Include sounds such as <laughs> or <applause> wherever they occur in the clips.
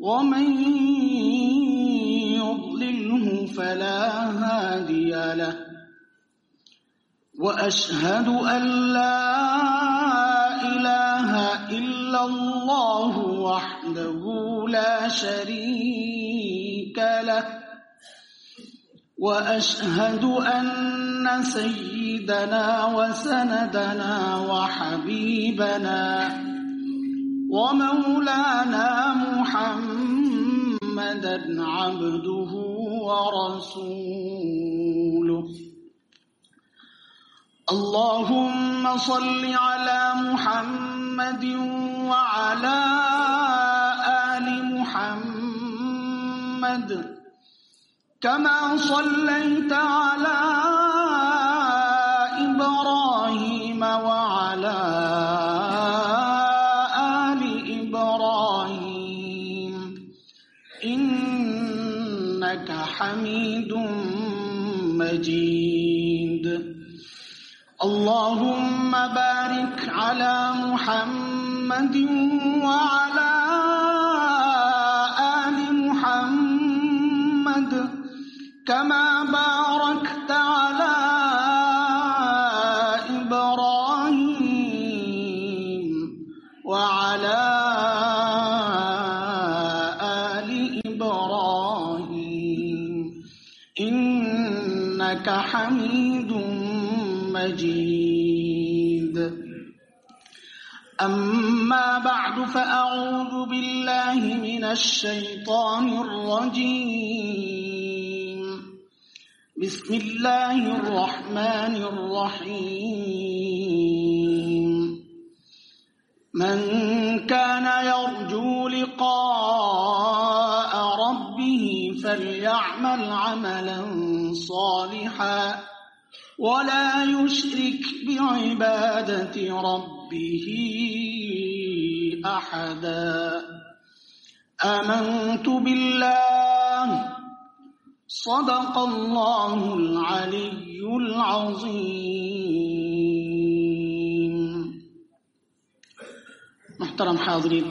ومن يضلله فلا هادي له. وأشهد أن لا إله إلا الله وحده لا شريك له. وأشهد أن سيدنا وسندنا وحبيبنا ومولانا محمدا عبده ورسوله. اللهم صل على محمد وعلى آل محمد. كما صليت على إبراهيم وعلى إنك حميد مجيد. اللهم بارك على محمد وعلى آل محمد كما الشيطان الرجيم. بسم الله الرحمن الرحيم. من كان يرجو لقاء ربه فليعمل عملا صالحا ولا يشرك بعبادة ربه أحدا. آمنت بالله صدق الله العلي العظيم محترم حاضرين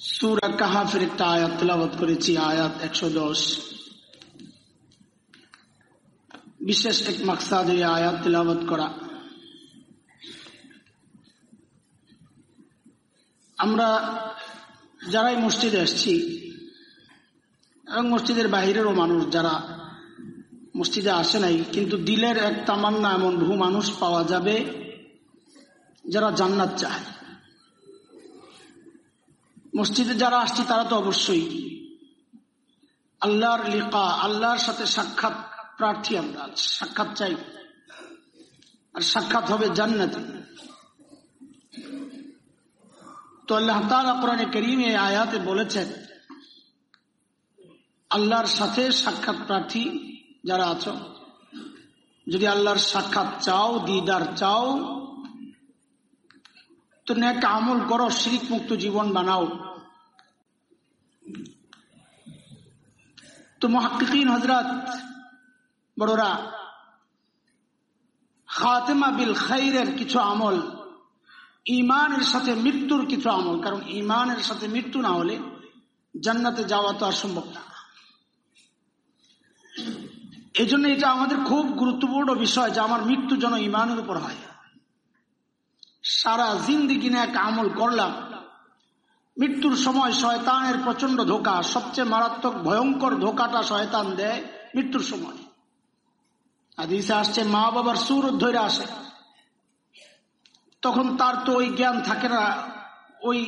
সুরা কাহাফের একটা আয়াত তেলাবত করেছি আয়াত একশো দশ বিশেষ এক মাকসাদ এই আয়াত তেলাবত করা আমরা যারাই মসজিদে এসছি এবং মসজিদের বাহিরেরও মানুষ যারা মসজিদে আসে নাই, কিন্তু দিলের এক তামান্না এমন বহু মানুষ পাওয়া যাবে যারা জান্নাত চায়। মসজিদে যারা আসছি, তারা তো অবশ্যই আল্লাহর লিকা আল্লাহর সাথে সাক্ষাৎ প্রার্থী আমরা, সাক্ষাৎ চাই। আর সাক্ষাৎ হবে জান্নাতে। তো আল্লাহ তালা কোরআনে করিম এই আয়াতে বলেছেন, আল্লাহর সাথে সাক্ষাৎ প্রার্থী যারা আছো, যদি আল্লাহর সাক্ষাৎ চাও, দিদার চাও, তো ন্যাক আমল করো শিরিক মুক্ত জীবন বানাও। তো মহাকিন হজরত বড়রা, খাতেমা বিল খাইরের কিছু আমল ইমানের সাথে মৃত্যুর কিছু আমল, কারণ ইমানের সাথে মৃত্যু না হলে জান্নাতে যাওয়া তো আর সম্ভব না। এই জন্য এটা আমাদের খুব গুরুত্বপূর্ণ বিষয় যে আমার মৃত্যু যেন ইমানের উপর হয়। সারা জিন্দিগি না এক আমল করলাম। মৃত্যুর সময় শয়তানের প্রচণ্ড ধোকা, সবচেয়ে মারাত্মক ভয়ঙ্কর ধোকাটা শয়তান দেয় মৃত্যুর সময়। আর আদিসে আসছে মা বাবার সুর ধরে আসে। তখন তার তো ওই জ্ঞান থাকে না, ওই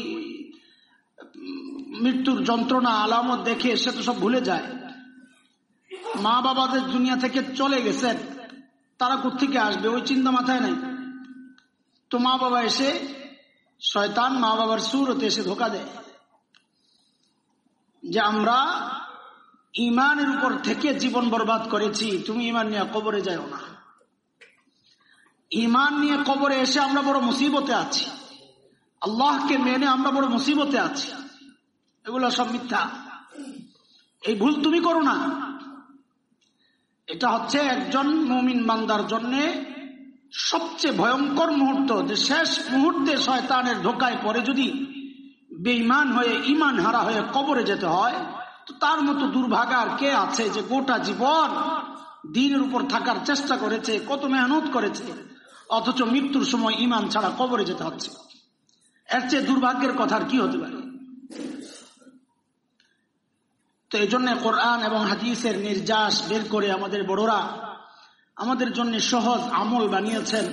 মৃত্যুর যন্ত্রণা, আলামত দেখে সে তো সব ভুলে যায়। মা বাবাদের দুনিয়া থেকে চলে গেছে, তারা কোথেকে আসবে, ওই চিন্তা মাথায় নাই। তো মা বাবা এসে, শয়তান মা বাবার সুর সুরতে এসে ধোকা দেয় যে আমরা ইমানের উপর থেকে জীবন বরবাদ করেছি, তুমি ইমান নিয়ে কবরে যাও না। ইমান নিয়ে কবরে এসে আমরা বড় মুসিবতে আছি। আল্লাহকে মেনে আমরা বড় মুসিবতে আছি। এগুলো সব মিথ্যা। এই ভুল তুমি করো না। এটা হচ্ছে একজন মুমিন মান্দার জন্য সবচেয়ে ভয়ঙ্কর মুহূর্ত যে শেষ মুহূর্তে শয়তানের ধোকায় পরে যদি বেঈমান হয়ে ইমান হারা হয়ে কবরে যেতে হয়, তো তার মতো দুর্ভাগার কে আছে যে গোটা জীবন দিনের উপর থাকার চেষ্টা করেছে, কত মেহনত করেছে অথচ মৃত্যুর সময় ইমান ছাড়া কবরে যেতে হচ্ছে। এর চেয়ে দুর্ভাগ্যের কথার কি হতে পারে? তো এই জন্য কোরআন এবং হাদিসের নির্যাস বের করে আমাদের বড়রা আমাদের জন্য সহজ আমল বানিয়েছেন।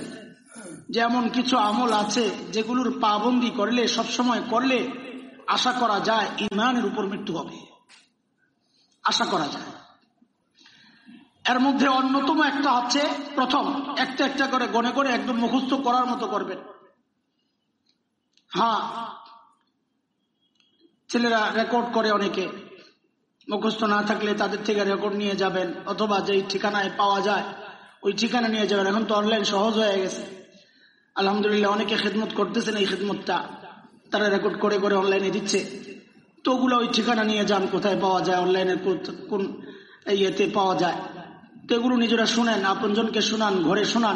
যে এমন কিছু আমল আছে যেগুলোর পাবন্দি করলে, সবসময় করলে আশা করা যায় ইমানের উপর মৃত্যু হবে। আশা করা যায়। এর মধ্যে অন্যতম একটা হচ্ছে প্রথম, একটা একটা করে, গনে করে একদম মুখস্থ করার মতো করবেন। হ্যাঁ। ছেলেরা রেকর্ড করে অনেকে। মুখস্থ না থাকলে তাদের থেকে রেকর্ড নিয়ে যাবেন, অথবা যেই ঠিকানায় পাওয়া যায়, ওই ঠিকানা নিয়ে যাবেন। এখন তো অনলাইন সহজ হয়ে গেছে। আলহামদুলিল্লাহ, অনেকে খেদমত করতেছেন এই খেদমতটা। তারা রেকর্ড করে করে অনলাইনে দিচ্ছে। তো ওগুলো ওই ঠিকানা নিয়ে যান, কোথায় পাওয়া যায় অনলাইনে কোন ইয়েতে পাওয়া যায়। তো এগুলো নিজেরা শুনেন, আপনজনকে শুনান, ঘরে শুনান।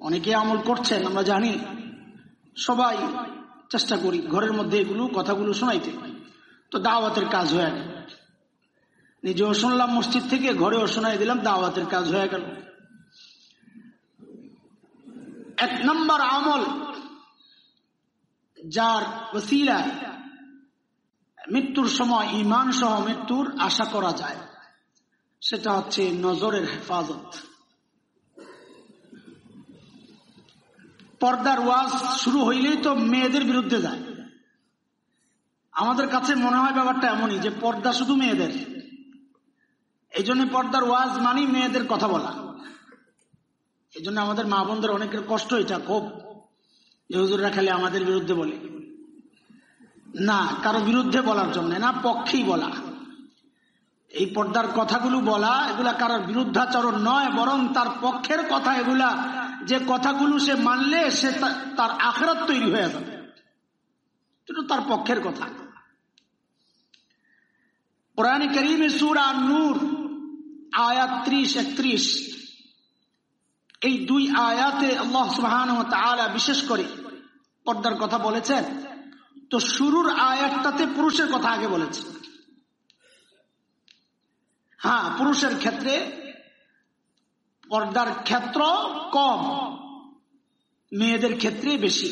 অনেকে আমল করছেন, আমরা জানি। সবাই চেষ্টা করি ঘরের মধ্যে এগুলো, কথাগুলো শোনাইতে। তো দাওয়াতের কাজ হয়ে গেল। নিজেও শুনলাম মসজিদ থেকে, ঘরেও শোনাই দিলাম, দাওয়াতের কাজ হয়ে গেল। এক নম্বর আমল, যার ওসিলায় মৃত্যুর সময় ইমান সহ মৃত্যুর আশা করা যায়। সেটা হচ্ছে নজরের হেফাজত। পর্দার ওয়াজ শুরু হইলেই তো মেয়েদের বিরুদ্ধে যায়। আমাদের কাছে মনে হয় ব্যাপারটা এমনই যে পর্দা শুধু মেয়েদের। এই জন্য পর্দার ওয়াজ মানি মেয়েদের কথা বলা। এই জন্য আমাদের মা বোনদের অনেকের কষ্ট এটা খুব। হুজুররা খালি আমাদের বিরুদ্ধে বলে। না, কারও বিরুদ্ধে বলার জন্য না, পক্ষেই বলা। এই পর্দার কথাগুলো বলা এগুলা কারোর বিরুদ্ধাচরণ নয়, বরং তার পক্ষের কথা এগুলা। যে কথাগুলো সে মানলে সে তার আখরাত তৈরি হয়ে যাবে। তার পক্ষের কথা। করিমে সুরা নূর আয়াত ত্রিশ, একত্রিশ। এই দুই আয়াতে আল্লাহ সুহান বিশেষ করে পর্দার কথা বলেছেন। তো শুরুর আয়াতটাতে পুরুষের কথা আগে বলেছে। হ্যাঁ পুরুষের ক্ষেত্রে পর্দার ক্ষেত্র কম, মেয়েদের ক্ষেত্রে বেশি।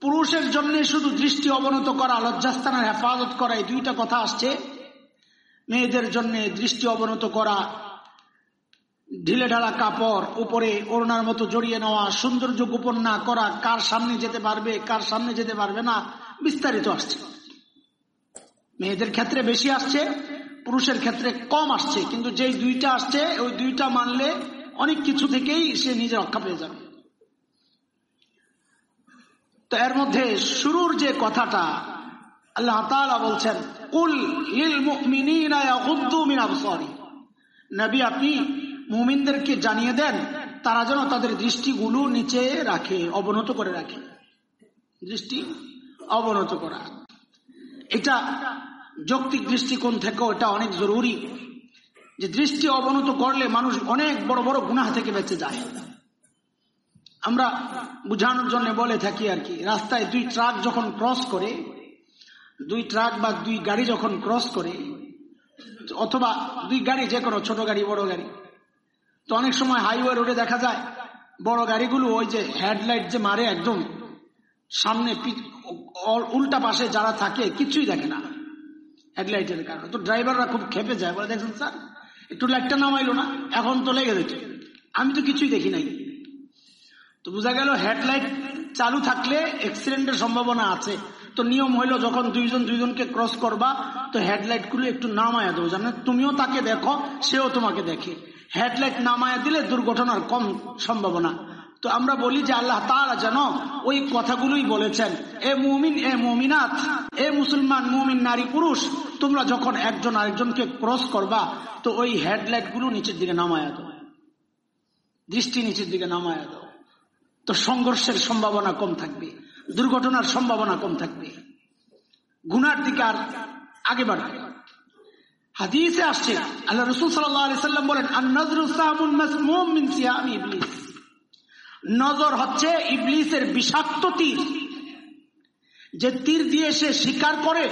পুরুষের জন্য শুধু দৃষ্টি অবনত করা লজ্জাস্থানের হেফাজত করা, এই দুইটা কথা আসছে। মেয়েদের জন্য দৃষ্টি অবনত করা, ঢিলে ঢালা কাপড়, উপরে ওড়নার মতো জড়িয়ে নেওয়া, সৌন্দর্য গোপন না করা, কার সামনে যেতে পারবে, কার সামনে যেতে পারবে না, বিস্তারিত আসছে। মেয়েদের ক্ষেত্রে বেশি আসছে। পুরুষের ক্ষেত্রে কম আসছে, কিন্তু যেই দুইটা আসছে, ওই দুইটা মানলে অনেক কিছু থেকেই সে নিজে রক্ষা পেয়ে যাবে। তো এর মধ্যে শুরুর যে কথাটা আল্লাহ তালা বলছেন, কুল নবী, আপনি মুমিনদেরকে জানিয়ে দেন, তারা যেন তাদের দৃষ্টিগুলো নিচে রাখে, অবনত করে রাখে। দৃষ্টি অবনত করা। এটা যৌক্তিক দৃষ্টিকোণ থেকেও এটা অনেক জরুরি যে দৃষ্টি অবনত করলে মানুষ অনেক বড় বড় গুনাহ থেকে বেঁচে যায়। আমরা বুঝানোর জন্য বলে থাকি আর কি, রাস্তায় দুই ট্রাক যখন ক্রস করে, দুই ট্রাক বা দুই গাড়ি যখন ক্রস করে, অথবা দুই গাড়ি যে কোনো ছোট গাড়ি, বড় গাড়ি, তো অনেক সময় হাইওয়ে রোডে দেখা যায় বড় গাড়িগুলো ওই যে হেডলাইট যে মারে একদম সামনে উল্টা পাশে যারা থাকে কিছুই দেখে না। হেডলাইটের কারণে তো ড্রাইভাররা খুব খেপে যায়। বলে, দেখছেন স্যার, একটু লাইটটা নামাইলো না, এখন তো লেগে দিচ্ছে আমি তো কিছুই দেখি নাই। তো বোঝা গেল হেডলাইট চালু থাকলে অ্যাক্সিডেন্টের সম্ভাবনা আছে। তো নিয়ম হইল, যখন দুইজন দুইজনকে ক্রস করবা, তো হেডলাইটগুলো একটু নামায়া দেবো। জানো, তুমিও তাকে দেখো, সেও তোমাকে দেখে। হেডলাইট নামায়া দিলে দুর্ঘটনার কম সম্ভাবনা। তো আমরা বলি যে আল্লাহ তারা যেন ওই কথাগুলোই বলেছেন। এ মুমিন, এ মমিনাথ এ মুসলমান মুমিন নারী পুরুষ, তোমরা যখন একজন আরেকজনকে ক্রস করবা, তো ওই হেডলাইটগুলো নিচের দিকে নামায়া দাও। দৃষ্টি নিচের দিকে নামায়া দাও। তো সংঘর্ষের সম্ভাবনা কম থাকবে, দুর্ঘটনার সম্ভাবনা কম থাকবে। গুনার দিকে আর আগে বাড়বে হাদিসে আসছে, আল্লাহ রসুল সাল্লাম বলেন নজর হচ্ছে ইবলিসের বিষাক্ত তীর। যে তীর দিয়ে সে শিকার করে,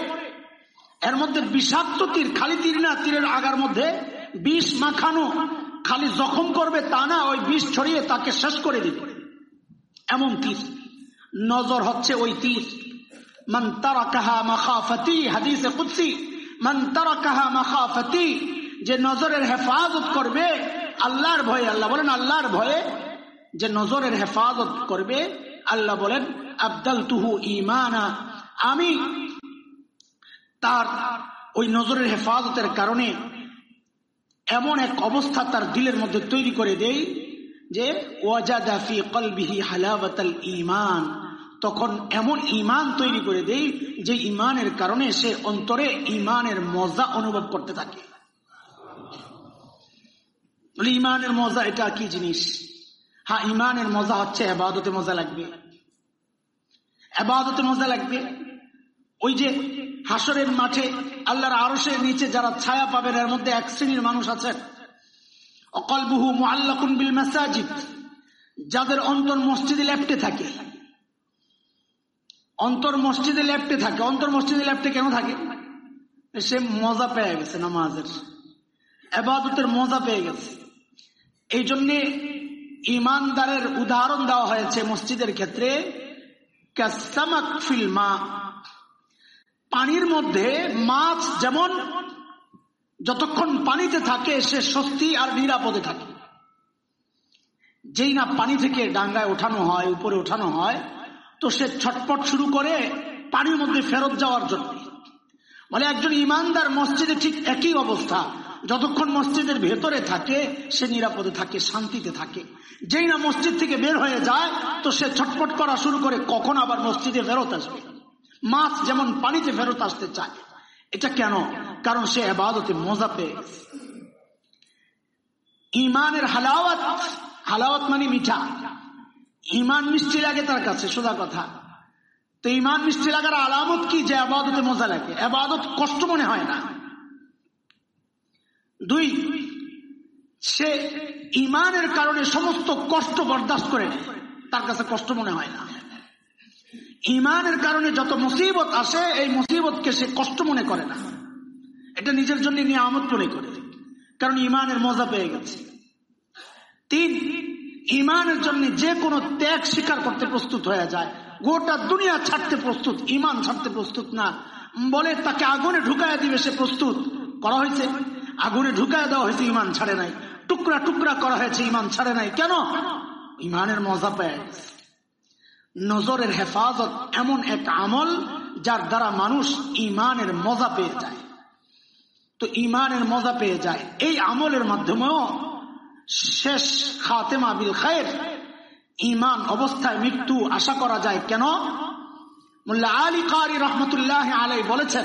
এর মধ্যে বিষাক্ত তীর, খালি তীর না, তীরের আগার মধ্যে বিষ মাখানো, খালি জখম করবে তা না, ওই বিষ ছড়িয়ে তাকে শেষ করে দিবে। এমন তীর। নজর হচ্ছে ওই তীর। মান তারা কাহা মাখাফতি, হাদিসে কুৎসি মান তারা কাহা মাখাফতি, যে নজরের হেফাজত করবে, আল্লাহর ভয়ে, আল্লাহ বলেন, আল্লাহর ভয়ে যে নজরের হেফাজত করবে, আল্লাহ বলেন আবদাল তুহু ইমানা আমি তার ওই নজরের হেফাজতের কারণে এমন এক অবস্থা তার দিলের মধ্যে তৈরি করে দেই যে ওয়াজাদাফি কলবিহি হালাবাতাল ইমান তখন এমন ইমান তৈরি করে দেই যে ইমানের কারণে সে অন্তরে ইমানের মজা অনুভব করতে থাকে। ইমানের মজা এটা কি জিনিস? হ্যাঁ ইমানের মজা হচ্ছে আবাদতে মজা লাগবে। আবাদতে মজা লাগবে। ওই যে হাসরের মাঠে আল্লাহর আরসের নিচে যারা ছায়া পাবেন, এর মধ্যে এক শ্রেণির মানুষ আছেন। অকলবুহু মোয়াল্লাকুন বিল মাসাজিদ, যাদের অন্তর মসজিদে লেপটে থাকে। অন্তর মসজিদে লেপটে থাকে। অন্তর মসজিদে লেপটে কেন থাকে? সে মজা পেয়ে গেছে নামাজের। আবাদতের মজা পেয়ে গেছে। এই জন্যে ইমানদারের উদাহরণ দেওয়া হয়েছে মসজিদের ক্ষেত্রে ফিল্মা পানির মধ্যে মাছ যেমন যতক্ষণ পানিতে থাকে, সে স্বস্তি আর নিরাপদে থাকে। যেই না পানি থেকে ডাঙ্গায় ওঠানো হয়, উপরে ওঠানো হয়, তো সে ছটপট শুরু করে পানির মধ্যে ফেরত যাওয়ার জন্য। মানে একজন ইমানদার মসজিদে ঠিক একই অবস্থা। যতক্ষণ মসজিদের ভেতরে থাকে, সে নিরাপদে থাকে, শান্তিতে থাকে। যেই না মসজিদ থেকে বের হয়ে যায়, তো সে ছটপট করা শুরু করে, কখন আবার মসজিদে ফেরত আসবে? মাছ যেমন পানিতে ফেরত আসতে চায়। এটা কেন? কারণ সে আবাদতে মজা পেয়ে ইমানের হালাওয়াত হালাওয়াত মানে মিঠা। ইমান মিষ্টি লাগে তার কাছে, সোজা কথা। তো ইমান মিষ্টি লাগার আলামত কি? যে আবাদতে মজা লাগে। আবাদত কষ্ট মনে হয় না। দুই, সে ইমানের কারণে সমস্ত কষ্ট বরদাস্ত করে। তার কাছে কষ্ট মনে হয় না। ইমানের কারণে যত মুসিবত আসে, এই মুসিবতকে সে কষ্ট মনে করে না। এটা নিজের জন্য নিয়ে আমদ মনে করে। কারণ ইমানের মজা পেয়ে গেছে। তিন, ইমানের জন্য যে কোনো ত্যাগ স্বীকার করতে প্রস্তুত হয়ে যায়। গোটা দুনিয়া ছাড়তে প্রস্তুত, ইমান ছাড়তে প্রস্তুত না। বলে তাকে আগুনে ঢুকায় দিবে সে প্রস্তুত। করা হয়েছে। আগুনে ঢুকায় দেওয়া হয়েছে, ইমান ছাড়ে নাই। টুকরা টুকরা করা হয়েছে, ইমান ছাড়ে নাই। কেন? ইমানের মজা পেয়ে নজরের হেফাজত এমন এক আমল যার দ্বারা মানুষ ইমানের মজা পেয়ে যায়। তো ইমানের মজা পেয়ে যায়। এই আমলের মাধ্যমেও শেষ খাতেমা বিল খায়ের ইমান অবস্থায় মৃত্যু আশা করা যায়। কেন? মোল্লা আলী কারি রহমতুল্লাহ আলাই বলেছেন,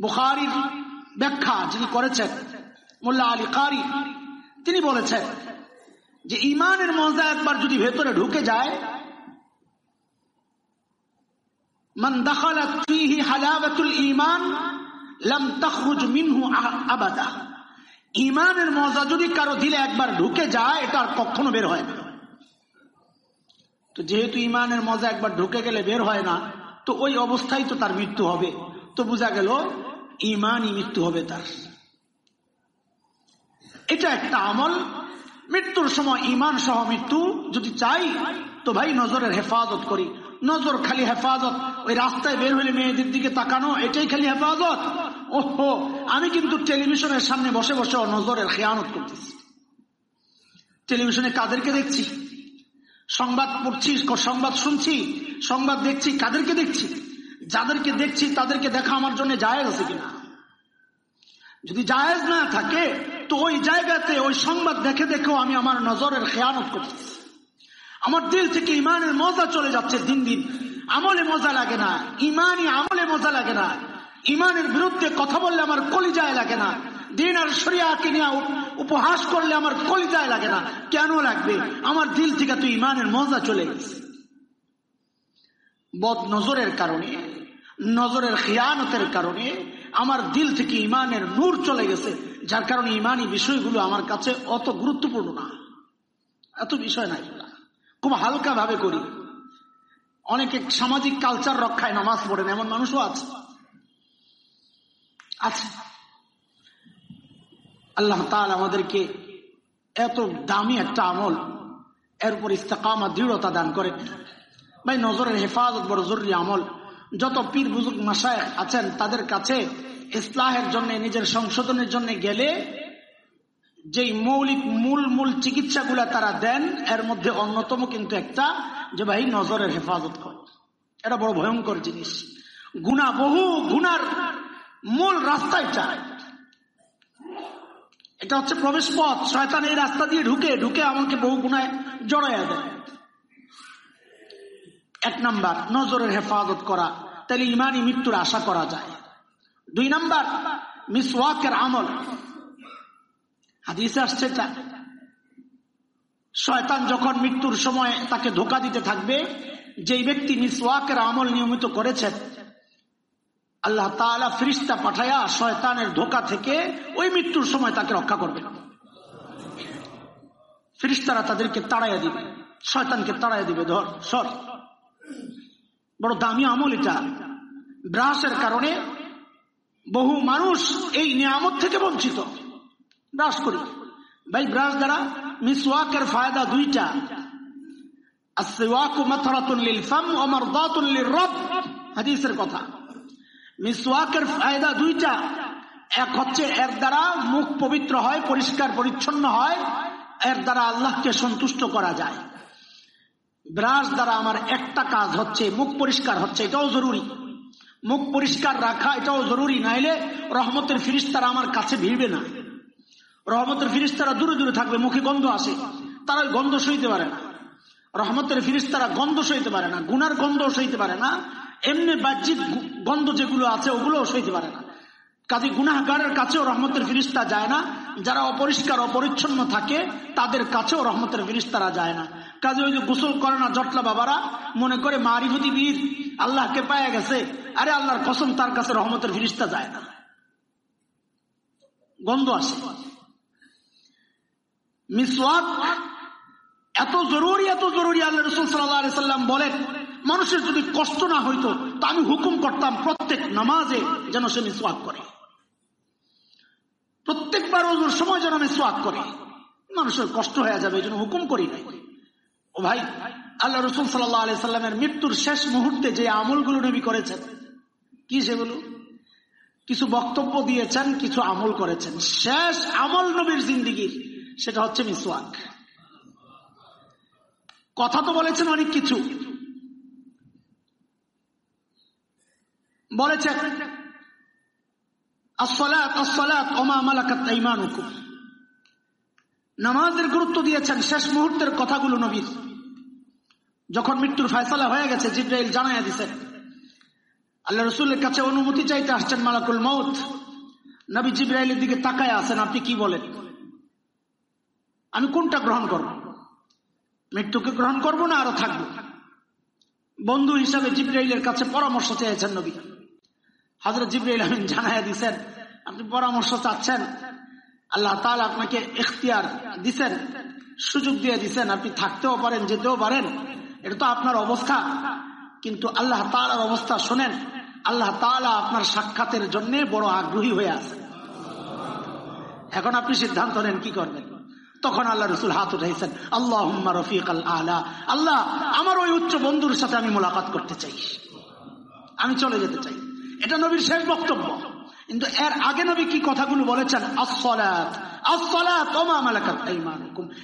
বুখারির ব্যাখ্যা যিনি করেছেন মোল্লা আলী কারি, তিনি বলেছেন যে ইমানের মজা একবার যদি ভেতরে ঢুকে যায়, মান দখালাত ফিহি হালাওয়াতুল ঈমান, লাম তখরুজ মিনহু আবাদা। ইমানের মজা যদি কারও দিলে একবার ঢুকে যায়, এটা আর কখনো বের হয় না। তো যেহেতু ইমানের মজা একবার ঢুকে গেলে বের হয় না, তো ওই অবস্থায় তো তার মৃত্যু হবে। তো বোঝা গেল ইমানই মৃত্যু হবে তার। এটা একটা আমল। মৃত্যুর সময় ইমান সহ মৃত্যু যদি চাই, তো ভাই নজরের হেফাজত করি। নজর খালি হেফাজত। ওই রাস্তায় বের হলে মেয়েদের দিকে তাকানো, এটাই খালি হেফাজত। ওহো, আমি কিন্তু টেলিভিশনের সামনে বসে বসে নজরের খেয়ানত করতেছি। টেলিভিশনে কাদেরকে দেখছি? সংবাদ পড়ছি, সংবাদ শুনছি, সংবাদ দেখছি, কাদেরকে দেখছি? যাদেরকে দেখছি, তাদেরকে দেখা আমার জন্য জায়েজ আছে কিনা? যদি জায়েজ না থাকে, তো ওই জায়গাতে, ওই সংবাদ দেখে দেখেও আমি আমার নজরের খেয়ানত করতেছি। আমার দিল থেকে ইমানের মজা চলে যাচ্ছে দিন দিন। আমলে মজা লাগে না ইমানই আমলে মজা লাগে না। ইমানের বিরুদ্ধে কথা বললে আমার কলিজায় লাগে না। দিন আর সরিয়াকে নিয়ে উপহাস করলে আমার কলিজায় লাগে না। কেন লাগবে? আমার দিল থেকে তো ইমানের মজা চলে গেছে। বদ নজরের কারণে নজরের খিয়ানতের কারণে আমার দিল থেকে ইমানের নূর চলে গেছে, যার কারণে ইমানি বিষয়গুলো আমার কাছে অত গুরুত্বপূর্ণ না। এত বিষয় নাই। খুব হালকা ভাবে করি। অনেকে সামাজিক কালচার রক্ষায় নামাজ পড়েন, এমন মানুষও আছে। আছে। আল্লাহ তাল আমাদেরকে এত দামি একটা আমল এর উপর দৃঢ়তা দান করেন। ভাই, নজরের হেফাজত বড় জরুরি আমল। যত পীর বুজুক মাসায় আছেন, তাদের কাছে ইসলাহের জন্য, নিজের সংশোধনের জন্য গেলে যেই মৌলিক মূল মূল চিকিৎসাগুলা তারা দেন, এর মধ্যে অন্যতম কিন্তু একটা, যে ভাই নজরের হেফাজত কর। এটা বড় ভয়ঙ্কর জিনিস। গুণা বহু গুনার মূল রাস্তায় চায় এটা হচ্ছে প্রবেশ পথ। শয়তান এই রাস্তা দিয়ে ঢুকে ঢুকে আমাকে বহু গুণায় জড়াইয়া দেয়। এক নাম্বার, নজরের হেফাজত করা। তাহলে ইমানই মৃত্যুর আশা করা যায়। দুই নাম্বার, মিসওয়াকের আমল। হাদিসে আসছে শয়তান যখন মৃত্যুর সময় তাকে ধোকা দিতে থাকবে, যেই ব্যক্তি মিসওয়াকের আমল নিয়মিত করেছেন, আল্লাহ তালা ফ্রিস্তা পাঠায়া শয়তানের ধোকা থেকে ওই মৃত্যুর সময় তাকে রক্ষা করবে ফিরিস্তারা তাদেরকে তাড়াইয়া দিবে। শয়তানকে তাড়াইয়া দিবে, ধর, সর। বড় দামি আমল এটা। ব্রাশের কারণে বহু মানুষ এই নিয়ামত থেকে বঞ্চিত। ব্রাশ করি। ভাই, ব্রাশ দ্বারা মিসওয়াকের ফায়দা দুইটা। কথা। ফায়দা এক হচ্ছে দ্বারা মুখ পবিত্র হয়, পরিষ্কার, পরিচ্ছন্ন হয়। এর দ্বারা আল্লাহকে সন্তুষ্ট করা যায়। ব্রাশ দ্বারা আমার একটা কাজ হচ্ছে, মুখ পরিষ্কার হচ্ছে, এটাও জরুরি। মুখ পরিষ্কার রাখা, এটাও জরুরি, নাইলে রহমতের ফিরিস্তারা আমার কাছে ভিড়বে না। রহমতের ফিরিস্তারা দূরে দূরে থাকবে, মুখে গন্ধ আসে, তারা গন্ধ সইতে পারে না। রহমতের ফিরিস্তারা গন্ধ সইতে পারে না, গুনার গন্ধ সইতে পারে না, এমনি বাহ্যিক গন্ধ যেগুলো আছে, ওগুলোও সইতে পারে না। কাজে গুনাহগারের কাছেও রহমতের ফিরিস্তা যায় না, যারা অপরিষ্কার, অপরিচ্ছন্ন থাকে, তাদের কাছেও রহমতের ফিরিস্তারা যায় না। কাজে ওই যে গোসল করে না জটলা বাবারা, মনে করে মারিফতি বীর, আল্লাহকে পায়ে গেছে। আরে আল্লাহর কসম, তার কাছে রহমতের ফিরিস্তা যায় না। গন্ধ আসে। মিসওয়াক, এত জরুরি এত জরুরি আল্লাহ রসুল সাল্লাম বলেন, মানুষের যদি কষ্ট না হইতো, তা আমি হুকুম করতাম প্রত্যেক নামাজে যেন সে মিসওয়াক করে। প্রত্যেকবার ওজোর সময় যেন মিসওয়াক করে। মানুষের কষ্ট হয়ে যাবে, এই জন্য হুকুম করি নাই। ও ভাই, আল্লাহ রসুল সাল্লাহ আলি সাল্লামের মৃত্যুর শেষ মুহূর্তে যে আমলগুলো নবী করেছেন, কি সেগুলো? কিছু বক্তব্য দিয়েছেন, কিছু আমল করেছেন। শেষ আমল নবীর জিন্দিগির, সেটা হচ্ছে মিসওয়াক। কথা তো বলেছেন অনেক কিছু। বলেছেন নামাজের গুরুত্ব দিয়েছেন, শেষ মুহূর্তের কথাগুলো নবীর। যখন মৃত্যুর ফয়সলা হয়ে গেছে, জিব্রাইল জানাইয়া দিচ্ছেন আল্লাহ রসুলের কাছে অনুমতি চাইতে আসছেন মালাকুল মৌত নবী জিব্রাইলের দিকে তাকায় আছেন, আপনি কি বলেন? আমি কোনটা গ্রহণ করব? মৃত্যুকে গ্রহণ করব না আরও থাকব? বন্ধু হিসাবে জিব্রাইলের কাছে পরামর্শ চেয়েছেন নবী। হজরত জিব্রাইল আমিন জানাইয়া দিচ্ছেন আপনি পরামর্শ চাচ্ছেন, আল্লাহ তাহলে আপনাকে এখতিয়ার দিচ্ছেন সুযোগ দিয়ে দিচ্ছেন আপনি থাকতেও পারেন, যেতেও পারেন এটা তো আপনার অবস্থা। কিন্তু আল্লাহ তালার অবস্থা শোনেন, আল্লাহ তালা আপনার সাক্ষাতের জন্য বড় আগ্রহী হয়ে আছে। এখন আপনি সিদ্ধান্ত নেন কি করবেন। তখন আল্লাহ রসুল হাত উঠাইছেন আল্লাহ রফিক আল্লাহ আল্লাহ, আমার ওই উচ্চ বন্ধুর সাথে আমি মোলাকাত করতে চাই। আমি চলে যেতে চাই। এটা নবীর শেষ বক্তব্য। কিন্তু এর আগে নবী কি কথাগুলো বলেছেন? আসলাত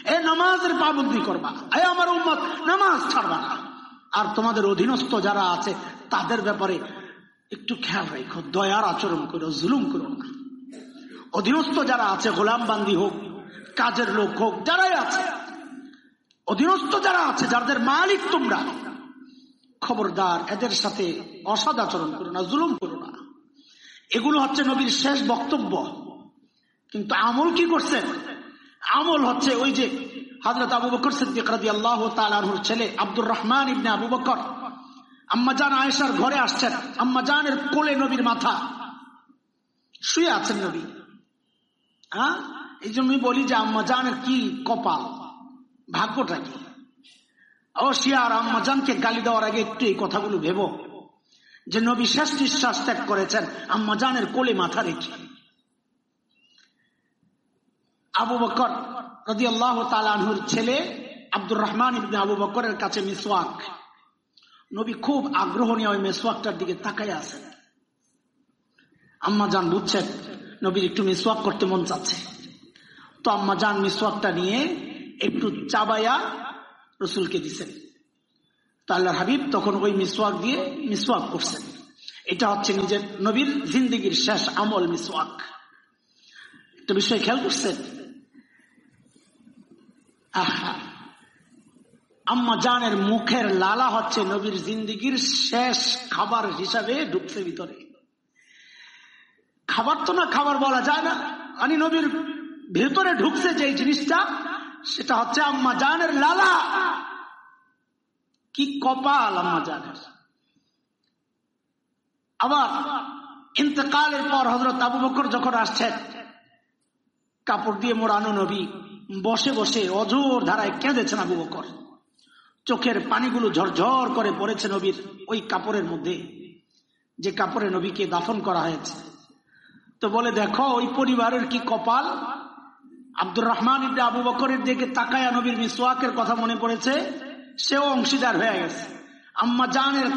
এ নামাজের পাবন্দি করবা। এ আমার উম্মত, নামাজ ছাড়বা না। আর তোমাদের অধীনস্থ যারা আছে, তাদের ব্যাপারে একটু খেয়াল রেখো, দয়ার আচরণ করো, জুলুম করো না। অধীনস্থ যারা আছে গোলাম বান্দি হোক, কাজের লোক হোক, যারাই আছে, অধীনস্থ যারা আছে, যাদের মালিক তোমরা, খবরদার, এদের সাথে অসদ আচরণ করো না, জুলুম করো না। এগুলো হচ্ছে নবীর শেষ বক্তব্য। কিন্তু আমল কি করছেন? আমল হচ্ছে ওই যে হজরত আবু বকর সিদ্দিক রাজি আল্লাহ তালাহুর ছেলে আব্দুর রহমান ইবনে আবু বকর। আম্মাজান আয়েশার ঘরে আসছেন। আম্মাজানের কোলে নবীর মাথা। শুয়ে আছেন নবী। হ্যাঁ? এই জন্যই বলি যে আম্মাজানের কি কপাল? ভাগ্যটা কি? অবশ্যই আর আম্মাজানকে গালি দেওয়ার আগে একটু এই কথাগুলো ভেব। যে নবী শেষ নিঃশ্বাস ত্যাগ করেছেন আম্মাজানের কোলে মাথা রেখে। আবু বকর রদি আল্লাহ তালানহুর ছেলে আব্দুর রহমান ইবনে আবু বকরের কাছে মিসওয়াক। নবী খুব আগ্রহ নিয়ে ওই মেসওয়াকটার দিকে তাকাই আছেন। আম্মা যান বুঝছেন, নবীর একটু মিসওয়াক করতে মন চাচ্ছে। তো আম্মা যান মিসওয়াকটা নিয়ে একটু চাবাইয়া রসুলকে দিছেন। তো হাবিব তখন ওই মিসওয়াক দিয়ে মিসওয়াক করছেন। এটা হচ্ছে নিজের নবীর জিন্দিগির শেষ আমল মিসওয়াক। একটা বিষয় খেয়াল করছেন আহা। আম্মা জানের মুখের লালা হচ্ছে নবীর জিন্দিগির শেষ খাবার হিসাবে ঢুকছে ভিতরে। খাবার তো না, খাবার বলা যায় না। মানে নবীর ভেতরে ঢুকছে যে জিনিসটা, সেটা হচ্ছে আম্মা জানের লালা। কি কপাল আম্মা জানের আবার ইন্তকালের পর হজরত আবু বকর যখন আসছেন, কাপড় দিয়ে মোড়ানো নবী বসে বসে অজোর ধারায় কেঁদেছেন আবু বকর। চোখের পানিগুলো ঝরঝর করে পড়েছে নবীর ওই কাপড়ের মধ্যে। যে কাপড়ে নবীকে দাফন করা হয়েছে। তো বলে, দেখো, ওই পরিবারের কি কপাল? আব্দুর রহমান ইবনে আবু বকরের দিকে তাকায়া নবীর মিসওয়াকের কথা মনে পড়েছে। সেও অংশীদার হয়ে গেছে। আম্মা জানের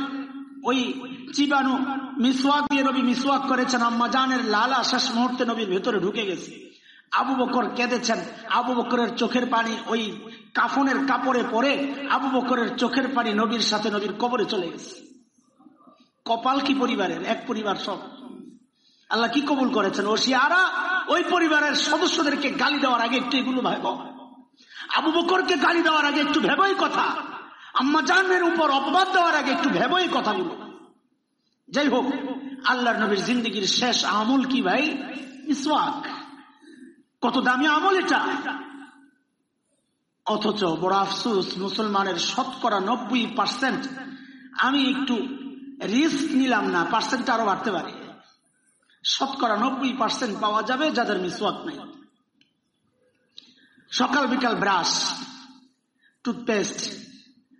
ওই চিবানু মিসওয়াক দিয়ে নবী মিসওয়াক করেছেন। আম্মা জানের লালা শেষ মুহূর্তে নবীর ভেতরে ঢুকে গেছে। আবু বকর কেঁদেছেন। আবু বকরের চোখের পানি ওই কাফনের কাপড়ে পরে আবু বকরের চোখের পানি নবীর সাথে নবীর কবরে চলে গেছে। কপাল কি পরিবারের? এক পরিবার সব। আল্লাহ কি কবুল করেছেন? ও শিয়ারা, ওই পরিবারের সদস্যদেরকে গালি দেওয়ার আগে একটু এগুলো ভাব। আবু বকরকে গালি দেওয়ার আগে একটু ভেবই কথা। আম্মা জানের উপর অপবাদ দেওয়ার আগে একটু ভেবই কথাগুলো। যাই হোক, আল্লাহর নবীর জিন্দগির শেষ আমল কি ভাই? ইসওয়াক কত দামি আমল এটা? অথচ বড় আফসুস, মুসলমানের শতকরা নব্বই পার্সেন্ট আমি একটু রিস্ক নিলাম না পার্সেন্ট আরও বাড়তে পারে। শতকরা নব্বই পার্সেন্ট পাওয়া যাবে যাদের মিসওয়াক নাই। সকাল বিকাল ব্রাশ টুথপেস্ট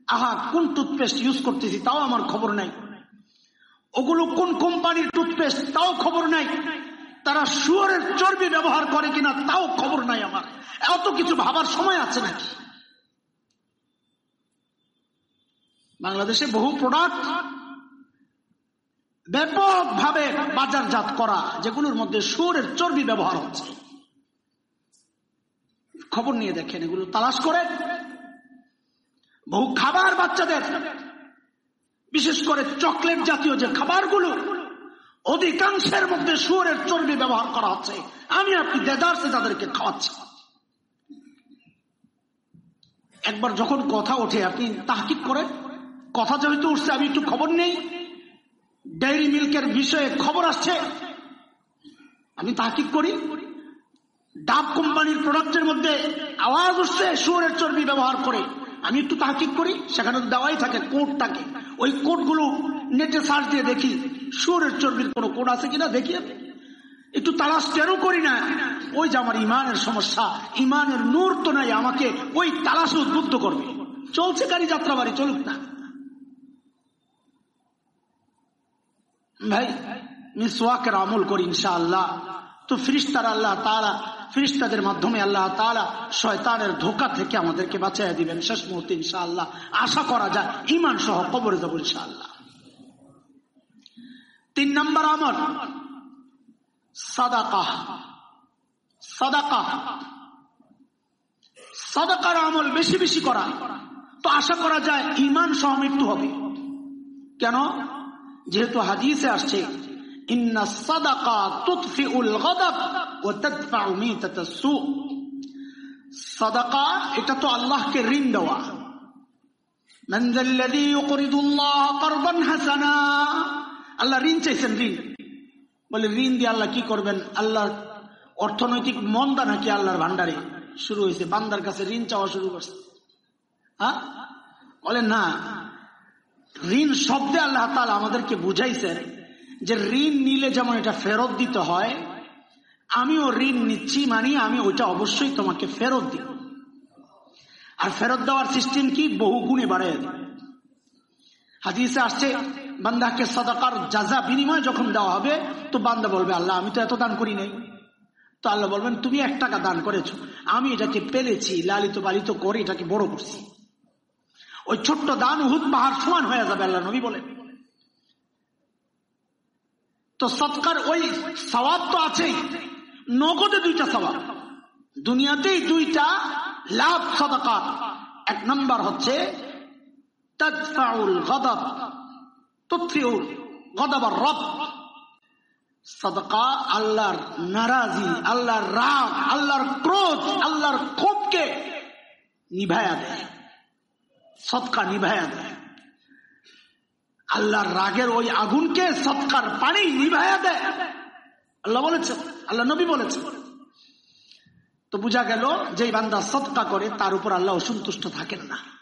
আহা, কোন টুথপেস্ট ইউজ করতেছি তাও আমার খবর নাই। ওগুলো কোন কোম্পানির টুথপেস্ট তাও খবর নাই। তারা শুয়ারের চর্বি ব্যবহার করে কিনা তাও খবর নাই আমার। এত কিছু ভাবার সময় আছে নাকি? বাংলাদেশে বহু প্রোডাক্ট ব্যাপকভাবে বাজারজাত করা, যেগুলোর মধ্যে শুয়ারের চর্বি ব্যবহার হচ্ছে। খবর নিয়ে দেখেন, এগুলো তালাশ করে। বহু খাবার বাচ্চাদের, বিশেষ করে চকলেট জাতীয় যে খাবারগুলো অধিকাংশের মধ্যে শুয়ারের চর্বি ব্যবহার করা হচ্ছে। আমি আপনি দেদার্সে তাদেরকে খাওয়াচ্ছি। একবার যখন কথা ওঠে, আপনি তাহকিক করেন কথা যেহেতু উঠছে, আমি একটু খবর নেই। ডেইরি মিল্কের বিষয়ে খবর আসছে। আমি তাহকিক করি। ডাব কোম্পানির প্রোডাক্টের মধ্যে আওয়াজ উঠছে, শুয়ারের চর্বি ব্যবহার করে। আমি একটু তাহকিক করি, সেখানে দেওয়াই থাকে কোট থাকে ওই কোটগুলো নেটে সার্চ দিয়ে দেখি সুরের চর্বির কোনো কোড আছে কিনা দেখি একটু তালাশ কেন করি না? ওই যে আমার ইমানের সমস্যা, ইমানের নূর তো নাই, আমাকে ওই তালাশে উদ্বুদ্ধ করবে। চলছে গাড়ি যাত্রা বাড়ি চলুক না। ভাই, মিসওয়াকের আমল করি ইনশাআল্লাহ। তো ফিরিস্তার আল্লাহ তারা ফিরিস্তাদের মাধ্যমে আল্লাহ তারা শয়তানের ধোকা থেকে আমাদেরকে বাঁচাই দিবেন। শেষ মুহূর্তে ইনশাআল্লাহ আশা করা যায় ইমান সহ কবরে যাব ইনশাআল্লাহ। তিন নম্বর আমল। সাদাকা সাদাকা সাদাকার আমল বেশি বেশি করা। তো আশা করা যায় ইমান সহ মৃত্যু হবে। কেন? যেহেতু হাদিসে আসছে, ইন্না সাদাকা তুতফিউল গদাব ও সু। সদাকা, এটা তো আল্লাহকে ঋণ দেওয়া। আল্লাহ ঋণ চাইছেন, ঋণ। বলে, ঋণ দিয়ে আল্লাহ কি করবেন? আল্লাহ অর্থনৈতিক মন্দা নাকি আল্লাহর ভান্ডারে শুরু হয়েছে। বান্দার কাছে ঋণ চাওয়া শুরু করছে। হ্যাঁ? বলে, না। ঋণ শব্দে আল্লাহ তালা আমাদেরকে বুঝাইছেন যে, ঋণ নিলে যেমন এটা ফেরত দিতে হয়, আমিও ঋণ নিচ্ছি মানে আমি ওইটা অবশ্যই তোমাকে ফেরত দিব। আর ফেরত দেওয়ার সিস্টেম কি? বহু গুণে বাড়াই দিব। হাদিসে আসছে, বান্দাকে সদাকার যাজা বিনিময় যখন দেওয়া হবে, তো বান্দা বলবে, আল্লাহ, আমি তো এত দান করি নাই। তো আল্লাহ বলবেন, তুমি এক টাকা দান করেছ। আমি এটাকে পেলেছি, লালিত পালিত করে এটাকে বড় করছি। ওই ছোট্ট দান উহুদ পাহাড় সমান হয়ে যাবে, আল্লাহ নবী বলেন। তো সৎকার ওই সবাব তো আছেই, নগদে দুইটা সবাব দুনিয়াতেই দুইটা লাভ সদকার। এক নম্বর হচ্ছে সদকা আল্লাহর নারাজি, আল্লাহর রাগ, আল্লাহর ক্রোধ, আল্লাহর ক্ষোভকে নিভায়া দেয়, সৎকা নিভায়া দেয়। আল্লাহর রাগের ওই আগুনকে সৎকার পানি নিভায়া দেয়। আল্লাহ বলেছে আল্লাহ নবী বলেছে তো বোঝা গেল যে বান্দা সৎকা করে, তার উপর আল্লাহ অসন্তুষ্ট থাকেন না।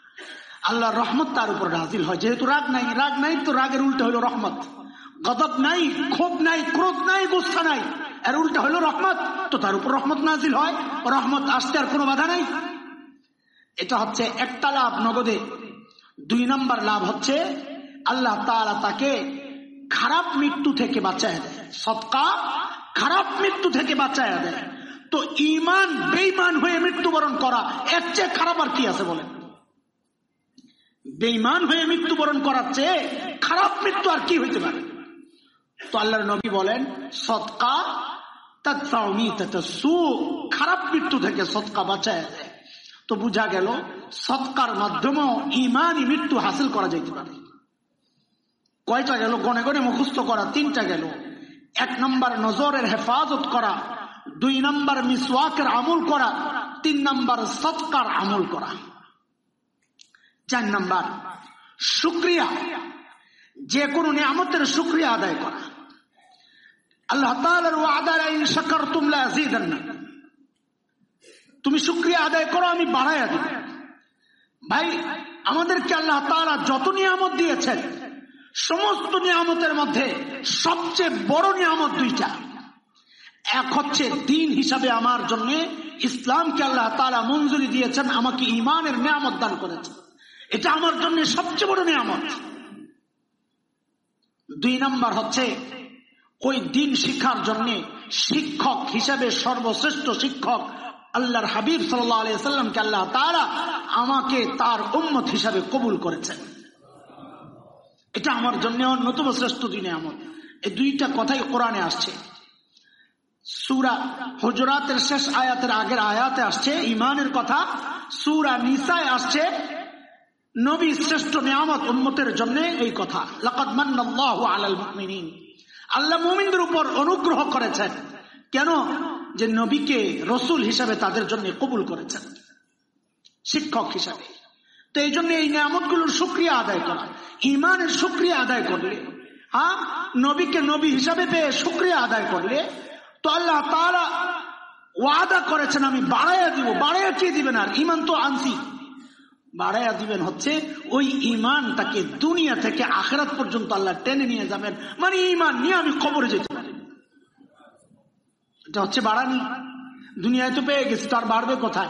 আল্লাহর রহমত তার উপর নাজিল হয়। যেহেতু রাগ নাই রাগ নাই তো রাগের উল্টা হলো রহমত। গদব নাই, ক্ষোভ নাই, ক্রোধ নাই, গুসা নাই, এর উল্টা হলো রহমত। তো তার উপর রহমত নাজিল হয়। রহমত আসতে আর কোনো বাধা নাই। এটা হচ্ছে একটা লাভ নগদে। দুই নম্বর লাভ হচ্ছে আল্লাহ তালা তাকে খারাপ মৃত্যু থেকে বাঁচায় দেয়। সৎকা, খারাপ মৃত্যু থেকে বাঁচায় দেয়। তো ইমান বেইমান হয়ে মৃত্যুবরণ করা, এর চেয়ে খারাপ আর কি আছে বলেন? বেইমান হয়ে মৃত্যুবরণ করার চেয়ে খারাপ মৃত্যু আর কি হইতে পারে? তো আল্লাহর নবী বলেন, সৎকা খারাপ মৃত্যু থেকে সৎকা বাঁচায় দেয় তো বুঝা গেল, সৎকার মাধ্যমেও ইমানই মৃত্যু হাসিল করা যেতে পারে। কয়টা গেল? গনে গনে মুখস্থ করা। তিনটা গেল। এক নম্বর নজরের হেফাজত করা। দুই নম্বর মিসওয়াকের আমল করা। তিন নম্বর সৎকার আমল করা। চার নম্বর। শুক্রিয়া। যে কোনো নিয়ামতের শুক্রিয়া আদায় করা। আল্লাহ তুমলা তুমি শুক্রিয়া আদায় করো, আমি বাড়াইয়া দিব। ভাই, আমাদেরকে আল্লাহ তালা যত নিয়ামত দিয়েছেন, সমস্ত নিয়ামতের মধ্যে সবচেয়ে বড় নিয়ামত দুইটা। এক হচ্ছে দিন হিসাবে আমার জন্য ইসলামকে আল্লাহ তালা মঞ্জুরি দিয়েছেন, আমাকে ইমানের নিয়ামত দান করেছেন। এটা আমার জন্য সবচেয়ে বড় নিয়ামত। দুই নম্বর হচ্ছে, ওই দিন শিক্ষার জন্য শিক্ষক হিসাবে সর্বশ্রেষ্ঠ শিক্ষক আল্লাহর হাবিব সাল্লামকে আল্লাহ তারা আমাকে তার উম্মত হিসাবে কবুল করেছেন। এটা আমার জন্য অন্যতম শ্রেষ্ঠ দিনে আমার এই দুইটা কথাই কোরআনে আসছে। সুরা হজরাতের শেষ আয়াতের আগের আয়াতে আসছে ইমানের কথা। সুরা নিসায় আসছে নবী শ্রেষ্ঠ নিয়ামত উন্মতের জন্য এই কথা। আল্লাহ মুমিনদের উপর অনুগ্রহ করেছেন। কেন? যে নবীকে রসুল হিসাবে তাদের জন্য কবুল করেছেন। শিক্ষক হিসাবে। তো এই জন্য এই নিয়ামতগুলোর সুক্রিয়া আদায় করা। ইমানের সুক্রিয়া আদায় করলে হ্যাঁ নবীকে নবী হিসাবে পেয়ে সুক্রিয়া আদায় করলে, তো আল্লাহ তারা ওয়াদা করেছেন, আমি বাড়াইয়া দিব, বাড়াইয়া কে দিবেন আর? ইমান তো আনছি। বাড়াইয়া দিবেন হচ্ছে, ওই ইমানটাকে দুনিয়া থেকে আখেরাত পর্যন্ত আল্লাহ টেনে নিয়ে যাবেন। মানে ইমান নিয়ে আমি খবরে যেতে পারি। এটা হচ্ছে বাড়ানি। দুনিয়ায় তো পেয়ে গেছে তার বাড়বে কোথায়?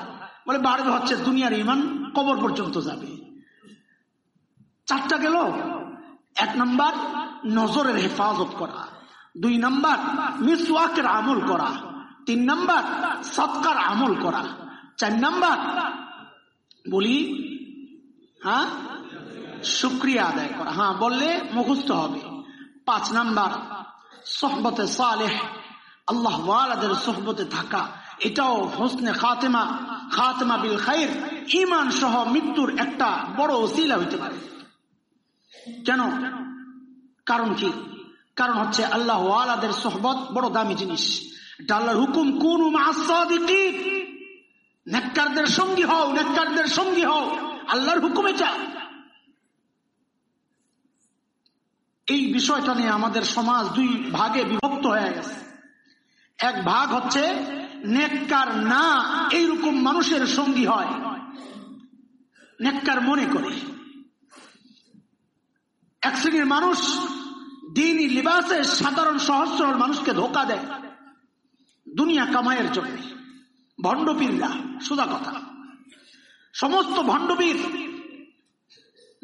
বলে, বাড়বে হচ্ছে দুনিয়ার ইমান কবর পর্যন্ত যাবে। চারটা গেল। এক নম্বর, নজরের হেফাজত করা। দুই নম্বর, মিসওয়াকের আমল করা। তিন নম্বর, সৎকার আমল করা। চার নম্বর, বলি হ্যাঁ? শুক্রিয়া আদায় করা। হ্যাঁ বললে মুখস্থ হবে। পাঁচ নাম্বার, সহবতে সালেহ। আল্লাহ ওয়ালাদের সহবতে থাকা। এটাও হোসনে খাতেমা খাতেমা বিল খাইর। ইমান সহ মৃত্যুর একটা বড় ওসিলা হইতে পারে। কেন? কারণ কি? কারণ হচ্ছে আল্লাহ ওয়ালাদের সহবত বড় দামি জিনিস। এটা আল্লাহর হুকুম, কোন নেককারদের সঙ্গী হও, নেককারদের সঙ্গী হও। আল্লাহর হুকুমে যা এই বিষয়টা নিয়ে আমাদের সমাজ দুই ভাগে বিভক্ত হয়ে গেছে। এক ভাগ হচ্ছে, নেককার না এইরকম মানুষের সঙ্গী হয়। নেককার মনে করে। এক শ্রেণির মানুষ দিনই লিবাসে সাধারণ সহজ সরল মানুষকে ধোকা দেয়। দুনিয়া কামাইয়ের জন্য। ভণ্ডপীররা সোজা কথা। সমস্ত ভণ্ডপীর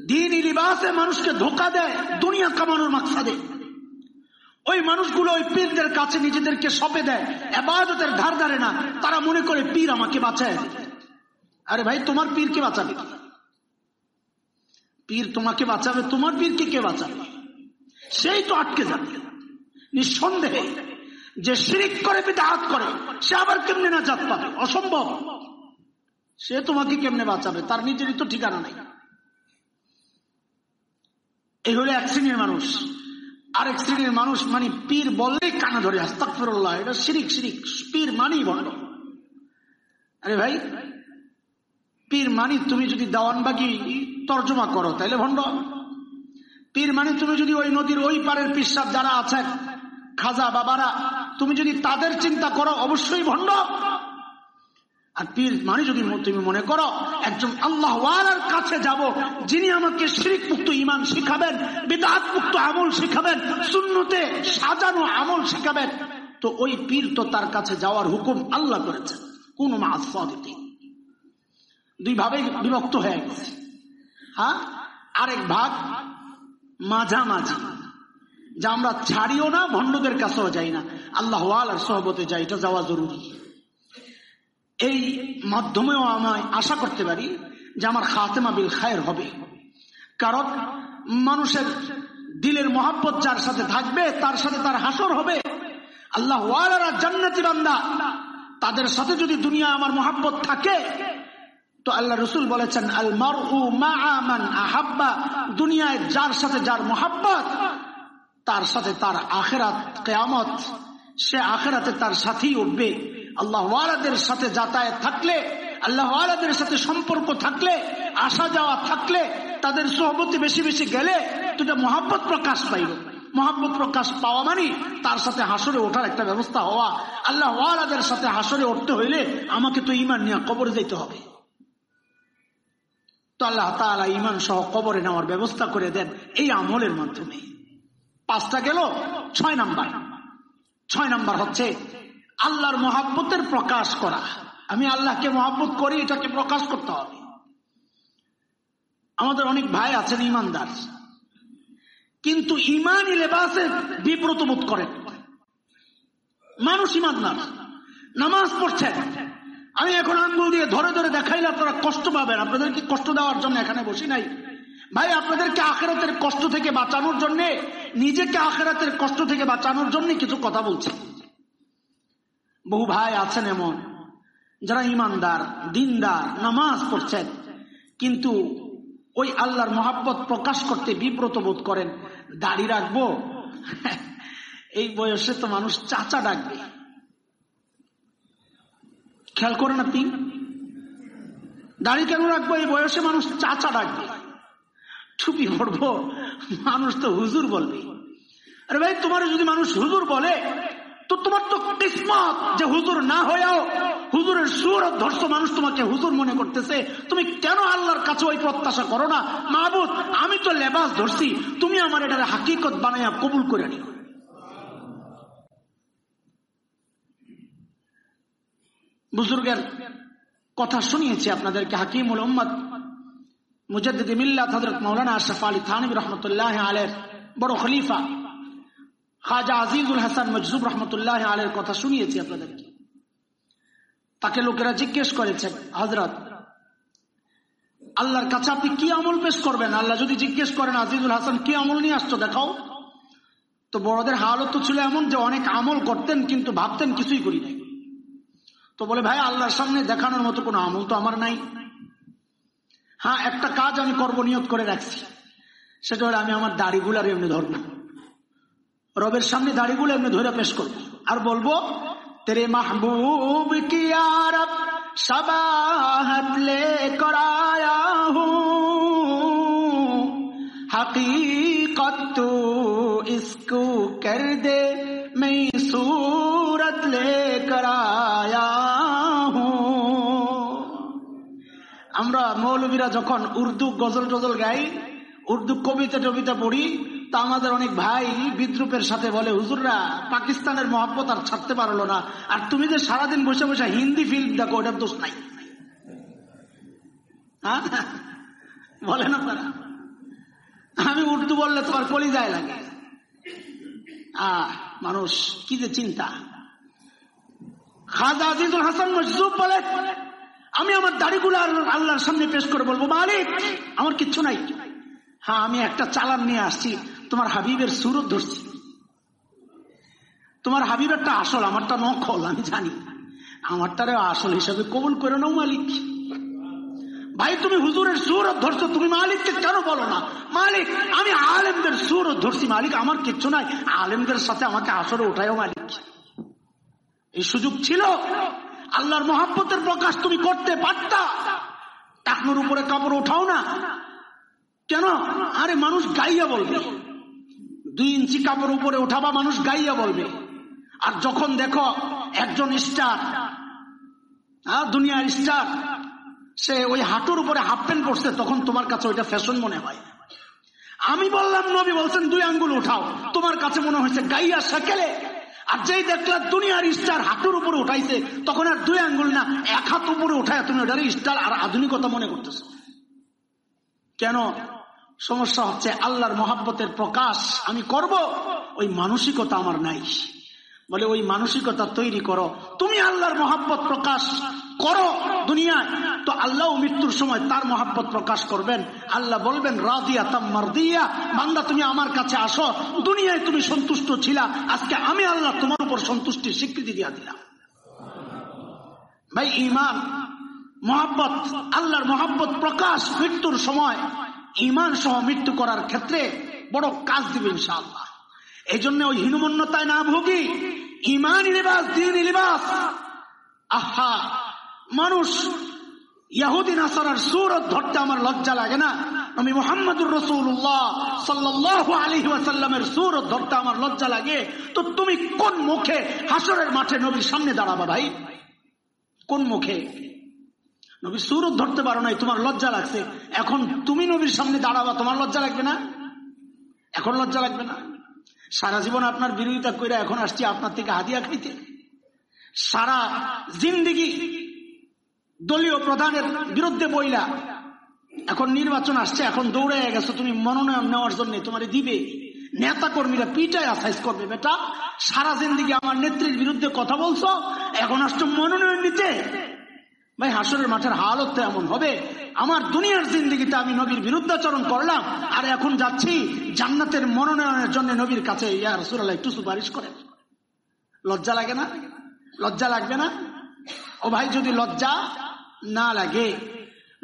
দিনই লিবাসে মানুষকে ধোকা দেয়, দুনিয়া কামানোর মাকসাদে। ওই মানুষগুলো ওই পীরদের কাছে নিজেদেরকে সপে দেয়, এবাদতের ধার ধারে না, তারা মনে করে পীর আমাকে বাঁচায়। আরে ভাই, তোমার পীরকে বাঁচাবে? পীর তোমাকে বাঁচাবে, তোমার পীরকে কে বাঁচাবে? সেই তো আটকে যাবে। নিঃসন্দেহে যে শিরিক করে হাত করে, সে আবার কেমনে না জাত পাবে? অসম্ভব। সে তোমাকে কেমনে বাঁচাবে? তার নিজেরই তো ঠিকানা নাই। এই হলো এক শ্রেণির মানুষ। আরেক শ্রেণির মানুষ মানে পীর বললেই কানা ধরে আস্তাকফিরুল্লাহ এটা শিরিক শিরিক। পীর মানি ভণ্ড আরে ভাই, পীর মানি তুমি যদি দেওয়ানবাগি তর্জমা করো তাহলে ভণ্ড। পীর মানে তুমি যদি ওই নদীর ওই পারের পিসাব যারা আছে খাজা বাবারা, তুমি যদি তাদের চিন্তা করো, অবশ্যই ভণ্ড। আর পীর মানে যদি তুমি মনে করো, একজন আল্লাহ কাছে যাব, যিনি আমাকে শিরিক মুক্ত ইমান শিখাবেন বিদাত মুক্ত আমল শিখাবেন শূন্যতে সাজানো আমল শিখাবেন, তো ওই পীর তো তার কাছে যাওয়ার হুকুম আল্লাহ করেছেন। কোন মাস দুই ভাবে বিভক্ত হয়ে গেছে। হ্যাঁ? আরেক ভাগ মাঝামাঝি। যা আমরা ছাড়িও না, ভণ্ডদের কাছেও যাই না। আল্লাহ আর সহবতে যাই এটা যাওয়া জরুরি। এই মাধ্যমেও আমায় আশা করতে পারি যে আমার খাতেমা বিল খায়ের হবে। কারণ মানুষের দিলের মহাব্বত যার সাথে থাকবে, তার সাথে তার হাসর হবে। আল্লাহ জান্নাতি বান্দা। তাদের সাথে যদি দুনিয়া আমার মহাব্বত থাকে, তো আল্লাহ রসুল বলেছেন, আল মারু মান আহাব্বা। দুনিয়ায় যার সাথে যার মহাব্বত, তার সাথে তার আখেরাত, কেয়ামত, সে আখেরাতে তার সাথেই উঠবে। আল্লাহ ওয়ালাদের সাথে যাতায়াত থাকলে, আল্লাহ ওয়ালাদের সাথে সম্পর্ক থাকলে, আসা যাওয়া থাকলে, তাদের সহবতি বেশি বেশি গেলে, দুটা মহাব্বত প্রকাশ পাইল মহাব্বত প্রকাশ পাওয়া মানে তার সাথে হাসরে ওঠার একটা ব্যবস্থা হওয়া। আল্লাহ ওয়ালাদের সাথে হাসরে উঠতে হইলে আমাকে তো ইমান নিয়ে কবরে যেতে হবে। তো আল্লাহ তালা ইমান সহ কবরে নেওয়ার ব্যবস্থা করে দেন এই আমলের মাধ্যমে। পাঁচটা গেল, ছয় নাম্বার। ছয় নাম্বার হচ্ছে আল্লাহর মহাব্বতের প্রকাশ করা। আমি আল্লাহকে মহাব্বত করি, এটাকে প্রকাশ করতে হবে। আমাদের অনেক ভাই আছেন, ইমানদার। কিন্তু ইমানই লেবাসে বিব্রত বোধ করেন। মানুষ ইমানদার। নামাজ পড়ছেন। আমি এখন আঙ্গুল দিয়ে ধরে ধরে দেখাইলে আপনারা কষ্ট পাবেন। আপনাদেরকে কষ্ট দেওয়ার জন্য এখানে বসি নাই। ভাই, আপনাদেরকে আখেরাতের কষ্ট থেকে বাঁচানোর জন্য, নিজেকে আখেরাতের কষ্ট থেকে বাঁচানোর জন্য কিছু কথা বলছে। বহু ভাই আছেন এমন, যারা ইমানদার, দিনদার, নামাজ পড়ছেন। কিন্তু ওই আল্লাহর মহাব্বত প্রকাশ করতে বিব্রত বোধ করেন, দাড়ি রাখব? <laughs> এই বয়সে তো মানুষ চাচা ডাকবে। খেয়াল করেন আপনি? দাড়ি কেন রাখব? এই বয়সে মানুষ চাচা ডাকবে। টুপি পড়ব মানুষ তো হুজুর বলবে। আরে ভাই, তোমার যদি মানুষ হুজুর বলে তো তোমার তো কিসমত যে হুজুর না হয়েও হুজুরের সুর ধর্ষ মানুষ তোমাকে হুজুর মনে করতেছে। তুমি কেন আল্লাহর কাছে ওই প্রত্যাশা করো না? মাহবুদ আমি তো লেবাস ধরছি। তুমি আমার এটা হাকিকত বানাইয়া কবুল করে নিও। বুজুর্গের কথা শুনিয়েছি আপনাদেরকে, হাকিমুল মুজাদ্দিদ মিল্লাত হযরত মাওলানা আশরাফ আলী থানভী রহমতুল্লাহ আলের বড় খলিফা। খাজা আজিজুল হাসান মজজুব রহমতুল্লাহ আলের কথা শুনিয়েছি আপনাদেরকে। তাকে লোকেরা জিজ্ঞেস করেছেন হজরত আল্লাহর কাছে আপনি কি আমল পেশ করবেন? আল্লাহ যদি জিজ্ঞেস করেন, আজিজুল হাসান, কি আমল নিয়ে আসতো দেখাও। তো বড়দের হালত তো ছিল এমন যে অনেক আমল করতেন, কিন্তু ভাবতেন কিছুই করি নাই। তো বলে, ভাই, আল্লাহর সামনে দেখানোর মতো কোনো আমল তো আমার নাই। হ্যাঁ একটা কাজ আমি করব নিয়ত করে রাখছি। সেটা হলে আমি আমার দাড়িগুলার এমনি ধরবো। রবের সামনে দাড়িগুলো এমনি ধরে পেশ করবো আর বলবো তেরে মাহবুব কি शबाहत लेकर आया हूँ हकीकत तो इसको कर दे मैं सूरत लेकर आया हूँ আমরা মৌলবীরা যখন উর্দু গজল টজল গাই উর্দু কবিতা টবিতা পড়ি তা আমাদের অনেক ভাই বিদ্রুপের সাথে বলে, হুজুররা, পাকিস্তানের মহব্বত আর ছাড়তে পারল না। আর তুমি যে সারাদিন বসে বসে হিন্দি ফিল্ম দেখো, ওটার দোষ নাই। হ্যাঁ? না আপনারা। আমি উর্দু বললে তোমার কলিজায় লাগে। আহ, মানুষ, কি যে চিন্তা। খাজা আজিজুল হাসান মজুব বলে, আমি আমার দাড়িগুলো আল্লাহর সামনে পেশ করে বলব, মালিক, আমার কিচ্ছু নাই। হ্যাঁ আমি একটা চালান নিয়ে আসছি। তোমার হাবিবের সুরত ধরছি। তোমার হাবিবেরটা আসল, আমারটা নকল, আমি জানি। আমারটারে আসল হিসাবে কবুল করে নাও, মালিক। ভাই, তুমি হুজুরের সুরত ধরছো, তুমি মালিককে কেন বলো না? মালিক, আমি আলেমদের সুরত ধরছি, মালিক, আমার কিচ্ছু নাই। আলেমদের সাথে আমাকে আসরে উঠায়ও মালিক। এই সুযোগ ছিল। আল্লাহর মহাব্বতের প্রকাশ তুমি করতে পারতা। টাকনোর উপরে কাপড় ওঠাও না। কেন? আরে মানুষ গাইয়া বলবে। দুই ইঞ্চি কাপড় উপরে ওঠাবা মানুষ গাইয়া বলবে। আর যখন দেখো একজন স্টার আর দুনিয়ার স্টার, সে ওই হাঁটুর উপরে হাফ প্যান্ট পড়ছে তখন তোমার কাছে ওইটা ফ্যাশন মনে হয়। আমি বললাম, নবী বলছেন, দুই আঙ্গুল উঠাও। তোমার কাছে মনে হয়েছে গাইয়া সেকেলে। আর যেই দেখলা দুনিয়ার স্টার হাঁটুর উপরে উঠাইছে, তখন আর দুই আঙ্গুল না, এক হাত উপরে উঠায় তুমি ওটার স্টার আর আধুনিকতা মনে করতেছো। কেন? সমস্যা হচ্ছে আল্লাহর মহাব্বতের প্রকাশ আমি করব, ওই মানসিকতা আমার নাই। বলে, ওই মানসিকতা তৈরি করো। তুমি আল্লাহর মহাব্বত প্রকাশ করো দুনিয়ায়। তো আল্লাহ মৃত্যুর সময় তার মহাব্বত প্রকাশ করবেন। আল্লাহ বলবেন, রাদিয়া তাম্মার দিয়া বান্দা তুমি আমার কাছে আসো। দুনিয়ায় তুমি সন্তুষ্ট ছিলা, আজকে আমি আল্লাহ তোমার উপর সন্তুষ্টির স্বীকৃতি দিয়া দিলাম। ভাই ইমান মহাব্বত, আল্লাহর মহাব্বত প্রকাশ মৃত্যুর সময় ইমান সহ মৃত্যু করার ক্ষেত্রে বড় কাজ দিবে ইনশাআল্লাহ। এই জন্য ওই হীনমন্যতায় না ভুগি ইমান লিবাস, দিন লিবাস। আহা, মানুষ ইয়াহুদিন আসার সুরত ধরতে আমার লজ্জা লাগে না। আমি মোহাম্মদুর রসুল্লাহ সাল্লাহ আলী ওয়াসাল্লামের সুরত ধরতে আমার লজ্জা লাগে। তো তুমি কোন মুখে হাসরের মাঠে নবীর সামনে দাঁড়াবা ভাই? কোন মুখে? নবী সুরত ধরতে পারো নাই, তোমার লজ্জা লাগছে। এখন তুমি নবীর সামনে দাঁড়াবা, তোমার লজ্জা লাগবে না? এখন লজ্জা লাগবে না? সারা জীবন আপনার বিরোধিতা করে এখন আসছি আপনার থেকে হাদিয়া খাইতে। সারা জিন্দিগি দলীয় প্রধানের বিরুদ্ধে বইলা। এখন নির্বাচন আসছে, এখন দৌড়ে গেছো, তুমি মনোনয়ন নেওয়ার জন্য তোমার দিবে। নেতা কর্মীরা পিটায় আসাইজ করবে, বেটা। সারা জিন্দিগি আমার নেত্রীর বিরুদ্ধে কথা বলছো, এখন আসছো মনোনয়ন নিতে। ভাই, হাসরের মাঠের হালত তো এমন হবে। আমার দুনিয়ার জিন্দিগিতে আমি নবীর বিরুদ্ধাচরণ করলাম, আর এখন যাচ্ছি জান্নাতের মনোনয়নের জন্য নবীর কাছে। ইয়া রসুল্লাহ একটু সুপারিশ করে লজ্জা লাগে না? লজ্জা লাগবে না? ও ভাই, যদি লজ্জা না লাগে,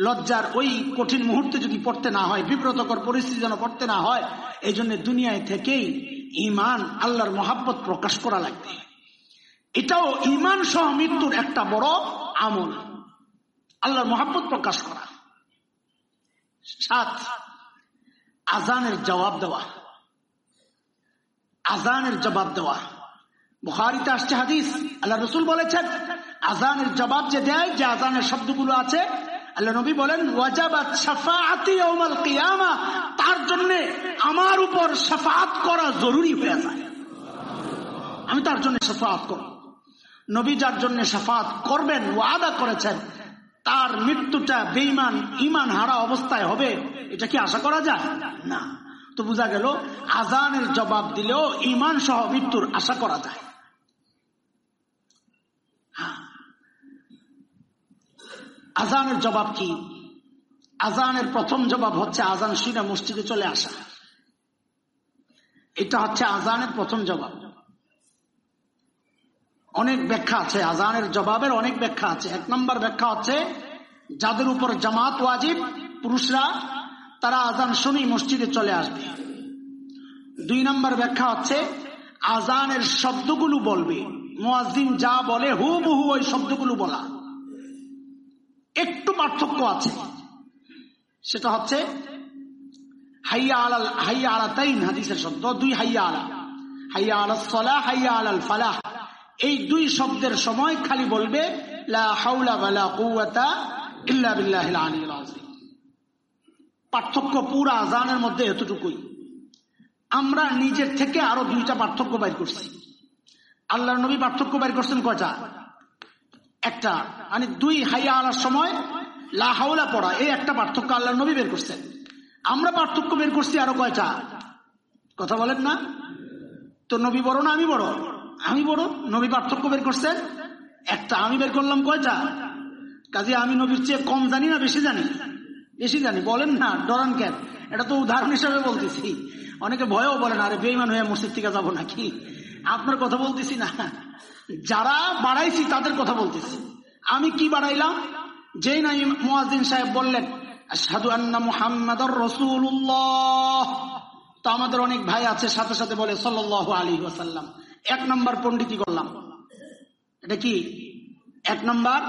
লজ্জার ওই কঠিন মুহূর্তে যদি পড়তে না হয়, বিব্রতকর পরিস্থিতি যেন পড়তে না হয় এই জন্য দুনিয়ায় থেকেই ইমান আল্লাহর মহাব্বত প্রকাশ করা লাগবে। এটাও ইমান সহ মৃত্যুর একটা বড় আমল। আল্লাহর মহাব্বত প্রকাশ করা। সাত, আজানের জবাব দেওয়া। আজানের জবাব দেওয়া। বুহারিতে আসছে হাদিস আল্লাহ রসুল বলেছেন, আজানের জবাব যে দেয়, যে আজানের শব্দগুলো আছে আল্লাহ নবী বলেন তার জন্য আমার উপর সাফাত করা জরুরি হয়ে যায়। আমি তার জন্য সাফাত করব। নবী যার জন্য সাফাত করবেন, ওয়াদা করেছেন তার মৃত্যুটা বেইমান ইমান হারা অবস্থায় হবে, এটা কি আশা করা যায়? না। তো বোঝা গেল আজানের জবাব দিলেও ইমান সহ মৃত্যুর আশা করা যায়। আজানের জবাব কি? আজানের প্রথম জবাব হচ্ছে আজান শুনে মসজিদে চলে আসা। এটা হচ্ছে আজানের প্রথম জবাব। অনেক ব্যাখ্যা আছে, আজানের জবাবের অনেক ব্যাখ্যা আছে। এক নম্বর ব্যাখ্যা হচ্ছে, যাদের উপর জামাত ওয়াজিব, পুরুষরা, তারা আজান শুনি মসজিদে চলে আসবে। দুই নম্বর ব্যাখ্যা হচ্ছে, আজানের শব্দগুলো বলবে। মোয়াজিন যা বলে হু বহু ওই শব্দগুলো বলা। একটু পার্থক্য আছে। সেটা হচ্ছে, হাইয়া আলাল, হাইয়া আলা তাইন হাদিসের শব্দ, দুই হাইয়া আলা। হাইয়া আলা সলা হাইয়া আলাল ফালাহ। এই দুই শব্দের সময় খালি বলবে পার্থক্য পুরা আজানের মধ্যে এতটুকুই। আমরা নিজের থেকে আরও দুইটা পার্থক্য বাইর করছি। আল্লাহ নবী পার্থক্য বাইর করছেন কয়টা? একটা মানে দুই হাইয়া আলার সময় লাহাউলা পড়া, এই একটা পার্থক্য আল্লাহ নবী বের করছেন। আমরা পার্থক্য বের করছি আরও কয়টা? কথা বলেন না? তো নবী বড় না আমি বড়? আমি বড়, নবী পার্থক্য বের করছেন একটা আমি বের করলাম কয়টা? কাজে আমি নবীর চেয়ে কম জানি না, বেশি জানি? বেশি জানি, বলেন না, ডরান কেন? এটা তো উদাহরণ হিসাবে বলতেছি। অনেকে ভয়ও বলেন আরে বেইমান হয়ে মসজিদ থেকে যাব নাকি? আপনার কথা বলতেছি না। যারা বাড়াইছি, তাদের কথা বলতেছি। আমি কি বাড়াইলাম? যেই নাই মোয়াজিন সাহেব বললেন সাধু আন্না মুহাম্মদ রসুল্লাহ তো আমাদের অনেক ভাই আছে, সাথে সাথে বলে সাল্লাহ আলী ওয়াসাল্লাম। এক নম্বর পন্ডিতি করলাম। এটা কি? এক নম্বর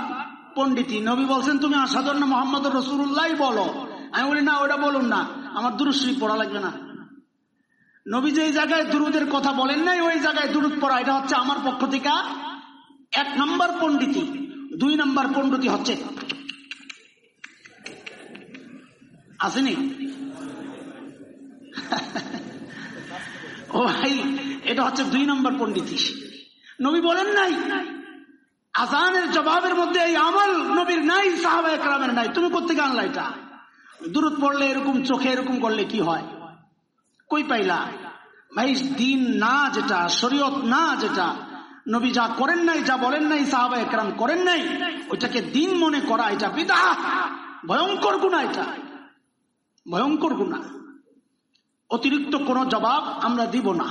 পন্ডিতি নবী বলছেন, তুমি আসাদর না মোহাম্মদ রসুল্লাহ বলো। আমি বলি, না ওটা বলুন না। আমার দুরুশ্রী পড়া লাগবে না। নবী যে জায়গায় দুরুদের কথা বলেন নাই, ওই জায়গায় দুরুদ পড়া, এটা হচ্ছে আমার পক্ষ থেকে এক নম্বর পন্ডিতি দুই নম্বর পন্ডিতি হচ্ছে। আসেনি? ও ভাই, এটা হচ্ছে দুই নম্বর পন্ডিতি নবী বলেন নাই আজানের জবাবের মধ্যে এই আমল নবীর নাই, সাহাবা একরামের নাই। তুমি কোথেকে আনলা এটা? দূরত পড়লে এরকম, চোখে এরকম করলে কি হয়? কই পাইলা? ভাই, দিন না যেটা, শরীয়ত না যেটা, নবী যা করেন নাই, যা বলেন নাই, সাহাবা একরাম করেন নাই, ওইটাকে দিন মনে করা, এটা বিদা ভয়ঙ্কর গুণা এটা। ভয়ঙ্কর গুণা অতিরিক্ত কোনো জবাব আমরা দিব না।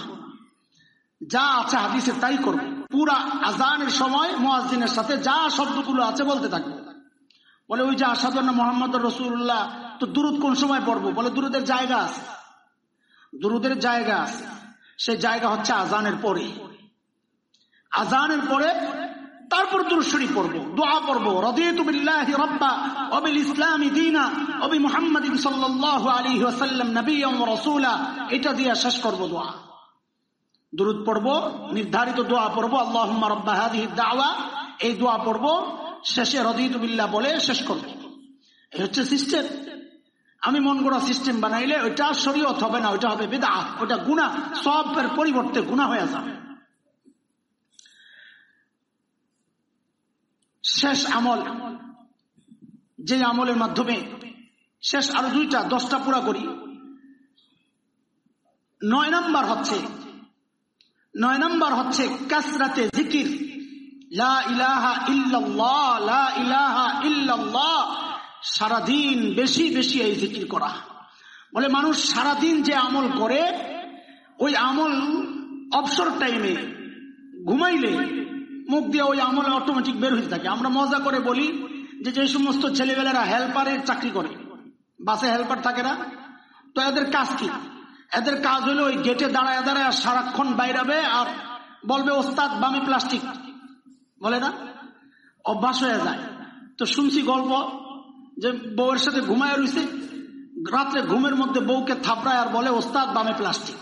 যা আছে হাদিসে তাই করব। পুরা আজানের সময় মোয়াজিনের সাথে যা শব্দগুলো আছে বলতে থাকবে। বলে ওই যে আসাদনা মোহাম্মদ রসুল্লাহ তো দূরত কোন সময় পড়ব? বলে দূরদের জায়গা আছে। দুরুদের জায়গা আছে। সে জায়গা হচ্ছে আজানের পরে। আজানের পরে তারপর দুরুশরী পড়ব, দোয়া পড়ব। রদিয়তু বিল্লাহি রাব্বা ওয়া বিল ইসলামি দীনা ওয়া বি মুহাম্মাদিন সাল্লাল্লাহু আলাইহি ওয়াসাল্লাম নাবিয়্যান ওয়া রাসূলা, এটা দিয়ে শেষ করব দোয়া। দুরুদ পড়ব, নির্ধারিত দোয়া পড়ব, আল্লাহুম্মা রাব্বা হাদিহি দাওয়া, এই দোয়া পড়ব, শেষে রদিয়তু বিল্লাহ বলে শেষ করব। এই হচ্ছে সিস্টেম। আমি মন গড়া সিস্টেম বানাইলে ওইটা শরীয়ত হবে না, ওইটা হবে বেদা ওইটা গুণা সবের পরিবর্তে গুণা হয়ে যাবে। শেষ আমল যে আমলের মাধ্যমে শেষ আরও দুইটা, দশটা পুরা করি। নয় নাম্বার হচ্ছে, নয় নাম্বার হচ্ছে কাসরাতে জিকির। সারাদিন বেশি বেশি এই জিকির করা। বলে মানুষ সারাদিন যে আমল করে, ওই আমল অবসর টাইমে ঘুমাইলে মুখ দিয়ে ওই আমল অটোমেটিক বের হয়ে থাকে। আমরা মজা করে বলি যে যে সমস্ত ছেলেবেলেরা হেল্পারের চাকরি করে। বাসে হেল্পার থাকে না। তো এদের কাজ কি? এদের কাজ হলো ওই গেটে দাঁড়ায় দাঁড়ায় আর সারাক্ষণ বাইরাবে আর বলবে, ওস্তাদ, বামে প্লাস্টিক বলে না? অভ্যাস হয়ে যায়। তো শুনছি গল্প যে বউয়ের সাথে ঘুমায় রয়েছে রাত্রে ঘুমের মধ্যে বউকে থাপড়ায় আর বলে, ওস্তাদ, বামে প্লাস্টিক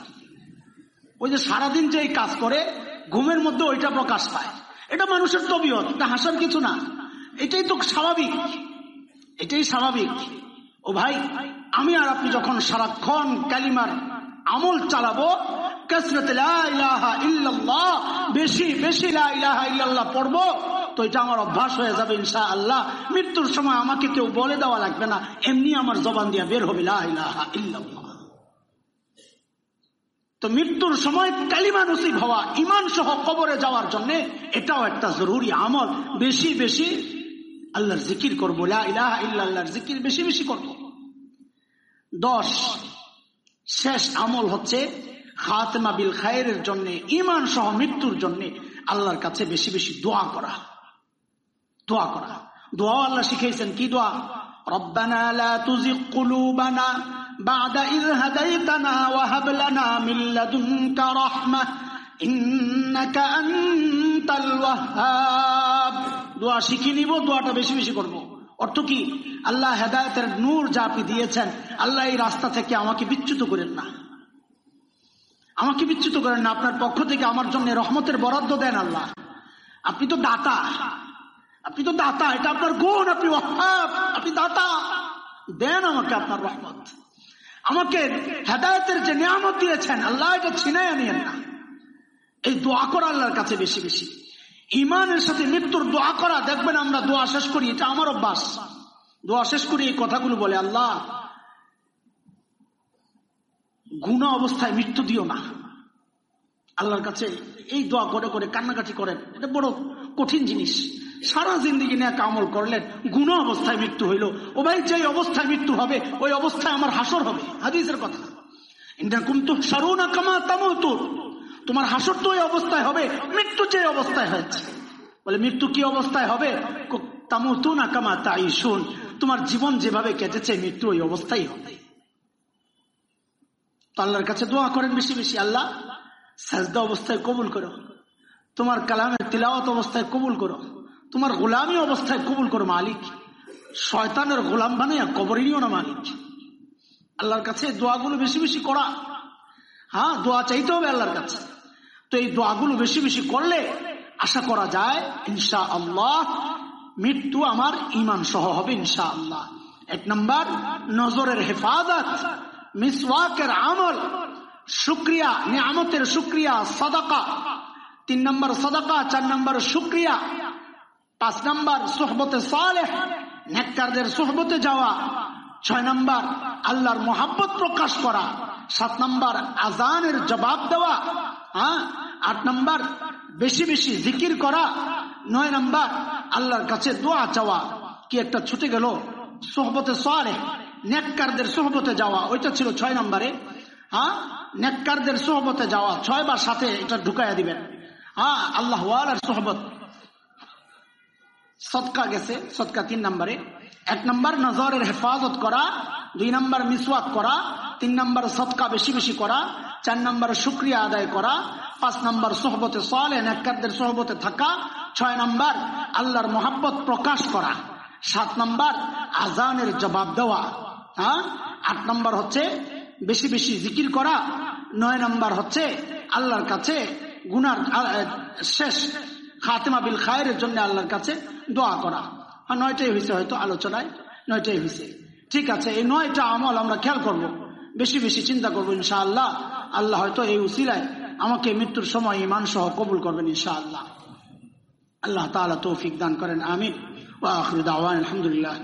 ওই যে সারাদিন যে এই কাজ করে, ঘুমের মধ্যে ওইটা প্রকাশ পায়। এটা মানুষের তবিয়ত, এটা হাসার কিছু না। এটাই তো স্বাভাবিক। এটাই স্বাভাবিক। ও ভাই, আমি আর আপনি যখন সারাক্ষণ কালিমার আমল চালাবো বেশি ইল্লাল্লাহ পড়ব, তো এটা আমার অভ্যাস হয়ে যাবে ইনশা আল্লাহ মৃত্যুর সময় আমাকে কেউ বলে দেওয়া লাগবে না। এমনি আমার জবান দিয়া বের হবে তো মৃত্যুর সময় কালিমা নসিব হওয়া ইমান সহ কবরে যাওয়ার জন্য এটাও একটা জরুরি আমল। বেশি বেশি আল্লাহর জিকির করব। আল্লাহর জিকির বেশি বেশি করব। দশ, শেষ আমল হচ্ছে খাতমা বিল খায়ের জন্য ইমান সহ মৃত্যুর জন্য আল্লাহর কাছে বেশি বেশি দোয়া করা। দোয়া করা। দোয়া আল্লাহ শিখেছেন কি দোয়া? রব্বানা লা কুলুবানা بعد إذ هديتنا وهب لنا من لدنك رحمة إنك أنت الوهاب দোয়া শিখে নিব দোয়াটা বেশি বেশি করব অর্থ কি আল্লাহ হেদায়তের নূর যা আপনি দিয়েছেন আল্লাহ এই রাস্তা থেকে আমাকে বিচ্যুত করেন না আমাকে বিচ্যুত করেন না আপনার পক্ষ থেকে আমার জন্য রহমতের বরাদ্দ দেন আল্লাহ আপনি তো দাতা আপনি তো দাতা এটা আপনার গুণ আপনি অভাব আপনি দাতা দেন আমাকে আপনার রহমত আমাকে হেদায়তের যে নিয়ামত দিয়েছেন, আল্লাহ এটা ছিনাই আনিয়েন না। এই দোয়া করা আল্লাহর কাছে বেশি বেশি। ইমানের সাথে মৃত্যুর দোয়া করা, দেখবেন আমরা দোয়া শেষ করি, এটা আমার অভ্যাস। দোয়া শেষ করি, এই কথাগুলো বলে, আল্লাহ, গুণা অবস্থায় মৃত্যু দিও না। আল্লাহর কাছে এই দোয়া করে করে কান্নাকাটি করেন, এটা বড় কঠিন জিনিস। সারা জিন্দিগি নিয়ে কামল করলেন, গুণ অবস্থায় মৃত্যু হইল। ও ভাই যে অবস্থায় মৃত্যু হবে, ওই অবস্থায় আমার হাসর হবে। হাদিসের কথা। তোমার হাসর তো ওই অবস্থায় হবে, মৃত্যু যে অবস্থায় হয়েছে। বলে, মৃত্যু কি অবস্থায় হবে? তামো তো না কামা তাই শুন তোমার জীবন যেভাবে কেটেছে, মৃত্যু ওই অবস্থায় হবে। তো আল্লাহর কাছে দোয়া করেন বেশি বেশি, আল্লাহ, সাজদা অবস্থায় কবুল করো। তোমার কালামের তিলাওয়াত অবস্থায় কবুল করো। তোমার গোলামী অবস্থায় কবুল করো, মালিক। শয়তানের গোলাম বানাইয়া কবরে নিও না, মালিক। আল্লাহর কাছে দোয়াগুলো বেশি বেশি করা। হ্যাঁ দোয়া চাইতে হবে আল্লাহর কাছে। তো এই দোয়াগুলো বেশি বেশি করলে আশা করা যায় ইনশা আল্লাহ মৃত্যু আমার ইমান সহ হবে ইনশা আল্লাহ এক নম্বর, নজরের হেফাজত, মিসওয়াকের আমল, শুক্রিয়া, নিয়ামতের শুক্রিয়া, সদাকা। তিন নম্বর, সদাকা। চার নম্বর, শুক্রিয়া পাঁচ নম্বর সোহবতে সালেহ, নেককারদের সোহবতে যাওয়া। ছয় নম্বর, আল্লাহর মোহাব্বত প্রকাশ করা। সাত নম্বর আজানের জবাব দেওয়া। হ্যাঁ? আট নম্বর, বেশি বেশি জিকির করা। নয় নম্বর, আল্লাহর কাছে দোয়া চাওয়া। কি একটা ছুটে গেল? সোহবতে সালে নেককারদের সোহবতে যাওয়া। ওইটা ছিল ছয় নম্বরে। হ্যাঁ? নেককারদের সোহবতে যাওয়া। ছয় বার সাথে এটা ঢুকাইয়া দিবেন। হ্যাঁ? আল্লাহ সোহবত। সৎকা গেছে, সৎকা তিন নম্বরে। এক নম্বর, নজরের হেফাজত করা। দুই নম্বর, মিসওয়াক করা। তিন নম্বর, সৎকা বেশি বেশি করা। চার নম্বর, শুক্রিয়া আদায় করা। পাঁচ নম্বর, সোহবতে সলে নেককারদের সোহবতে থাকা। ছয় নম্বর, আল্লাহর মোহাব্বত প্রকাশ করা। সাত নম্বর আজানের জবাব দেওয়া। হ্যাঁ? আট নম্বর হচ্ছে বেশি বেশি জিকির করা। নয় নম্বর হচ্ছে আল্লাহর কাছে গুনার শেষ। খাতেমা বিল খায়ের জন্য আল্লাহর কাছে দোয়া করা। আর নয়টাই হয়েছে হয়তো আলোচনায়, নয়টাই হয়েছে ঠিক আছে, এই নয়টা আমল আমরা খেয়াল করব। বেশি বেশি চিন্তা করব ইনশা আল্লাহ আল্লাহ হয়তো এই উসিলায় আমাকে মৃত্যুর সময় ইমান সহ কবুল করবেন ইনশা আল্লাহ আল্লাহ তালা তৌফিক দান করেন আমি আলহামদুলিল্লাহ।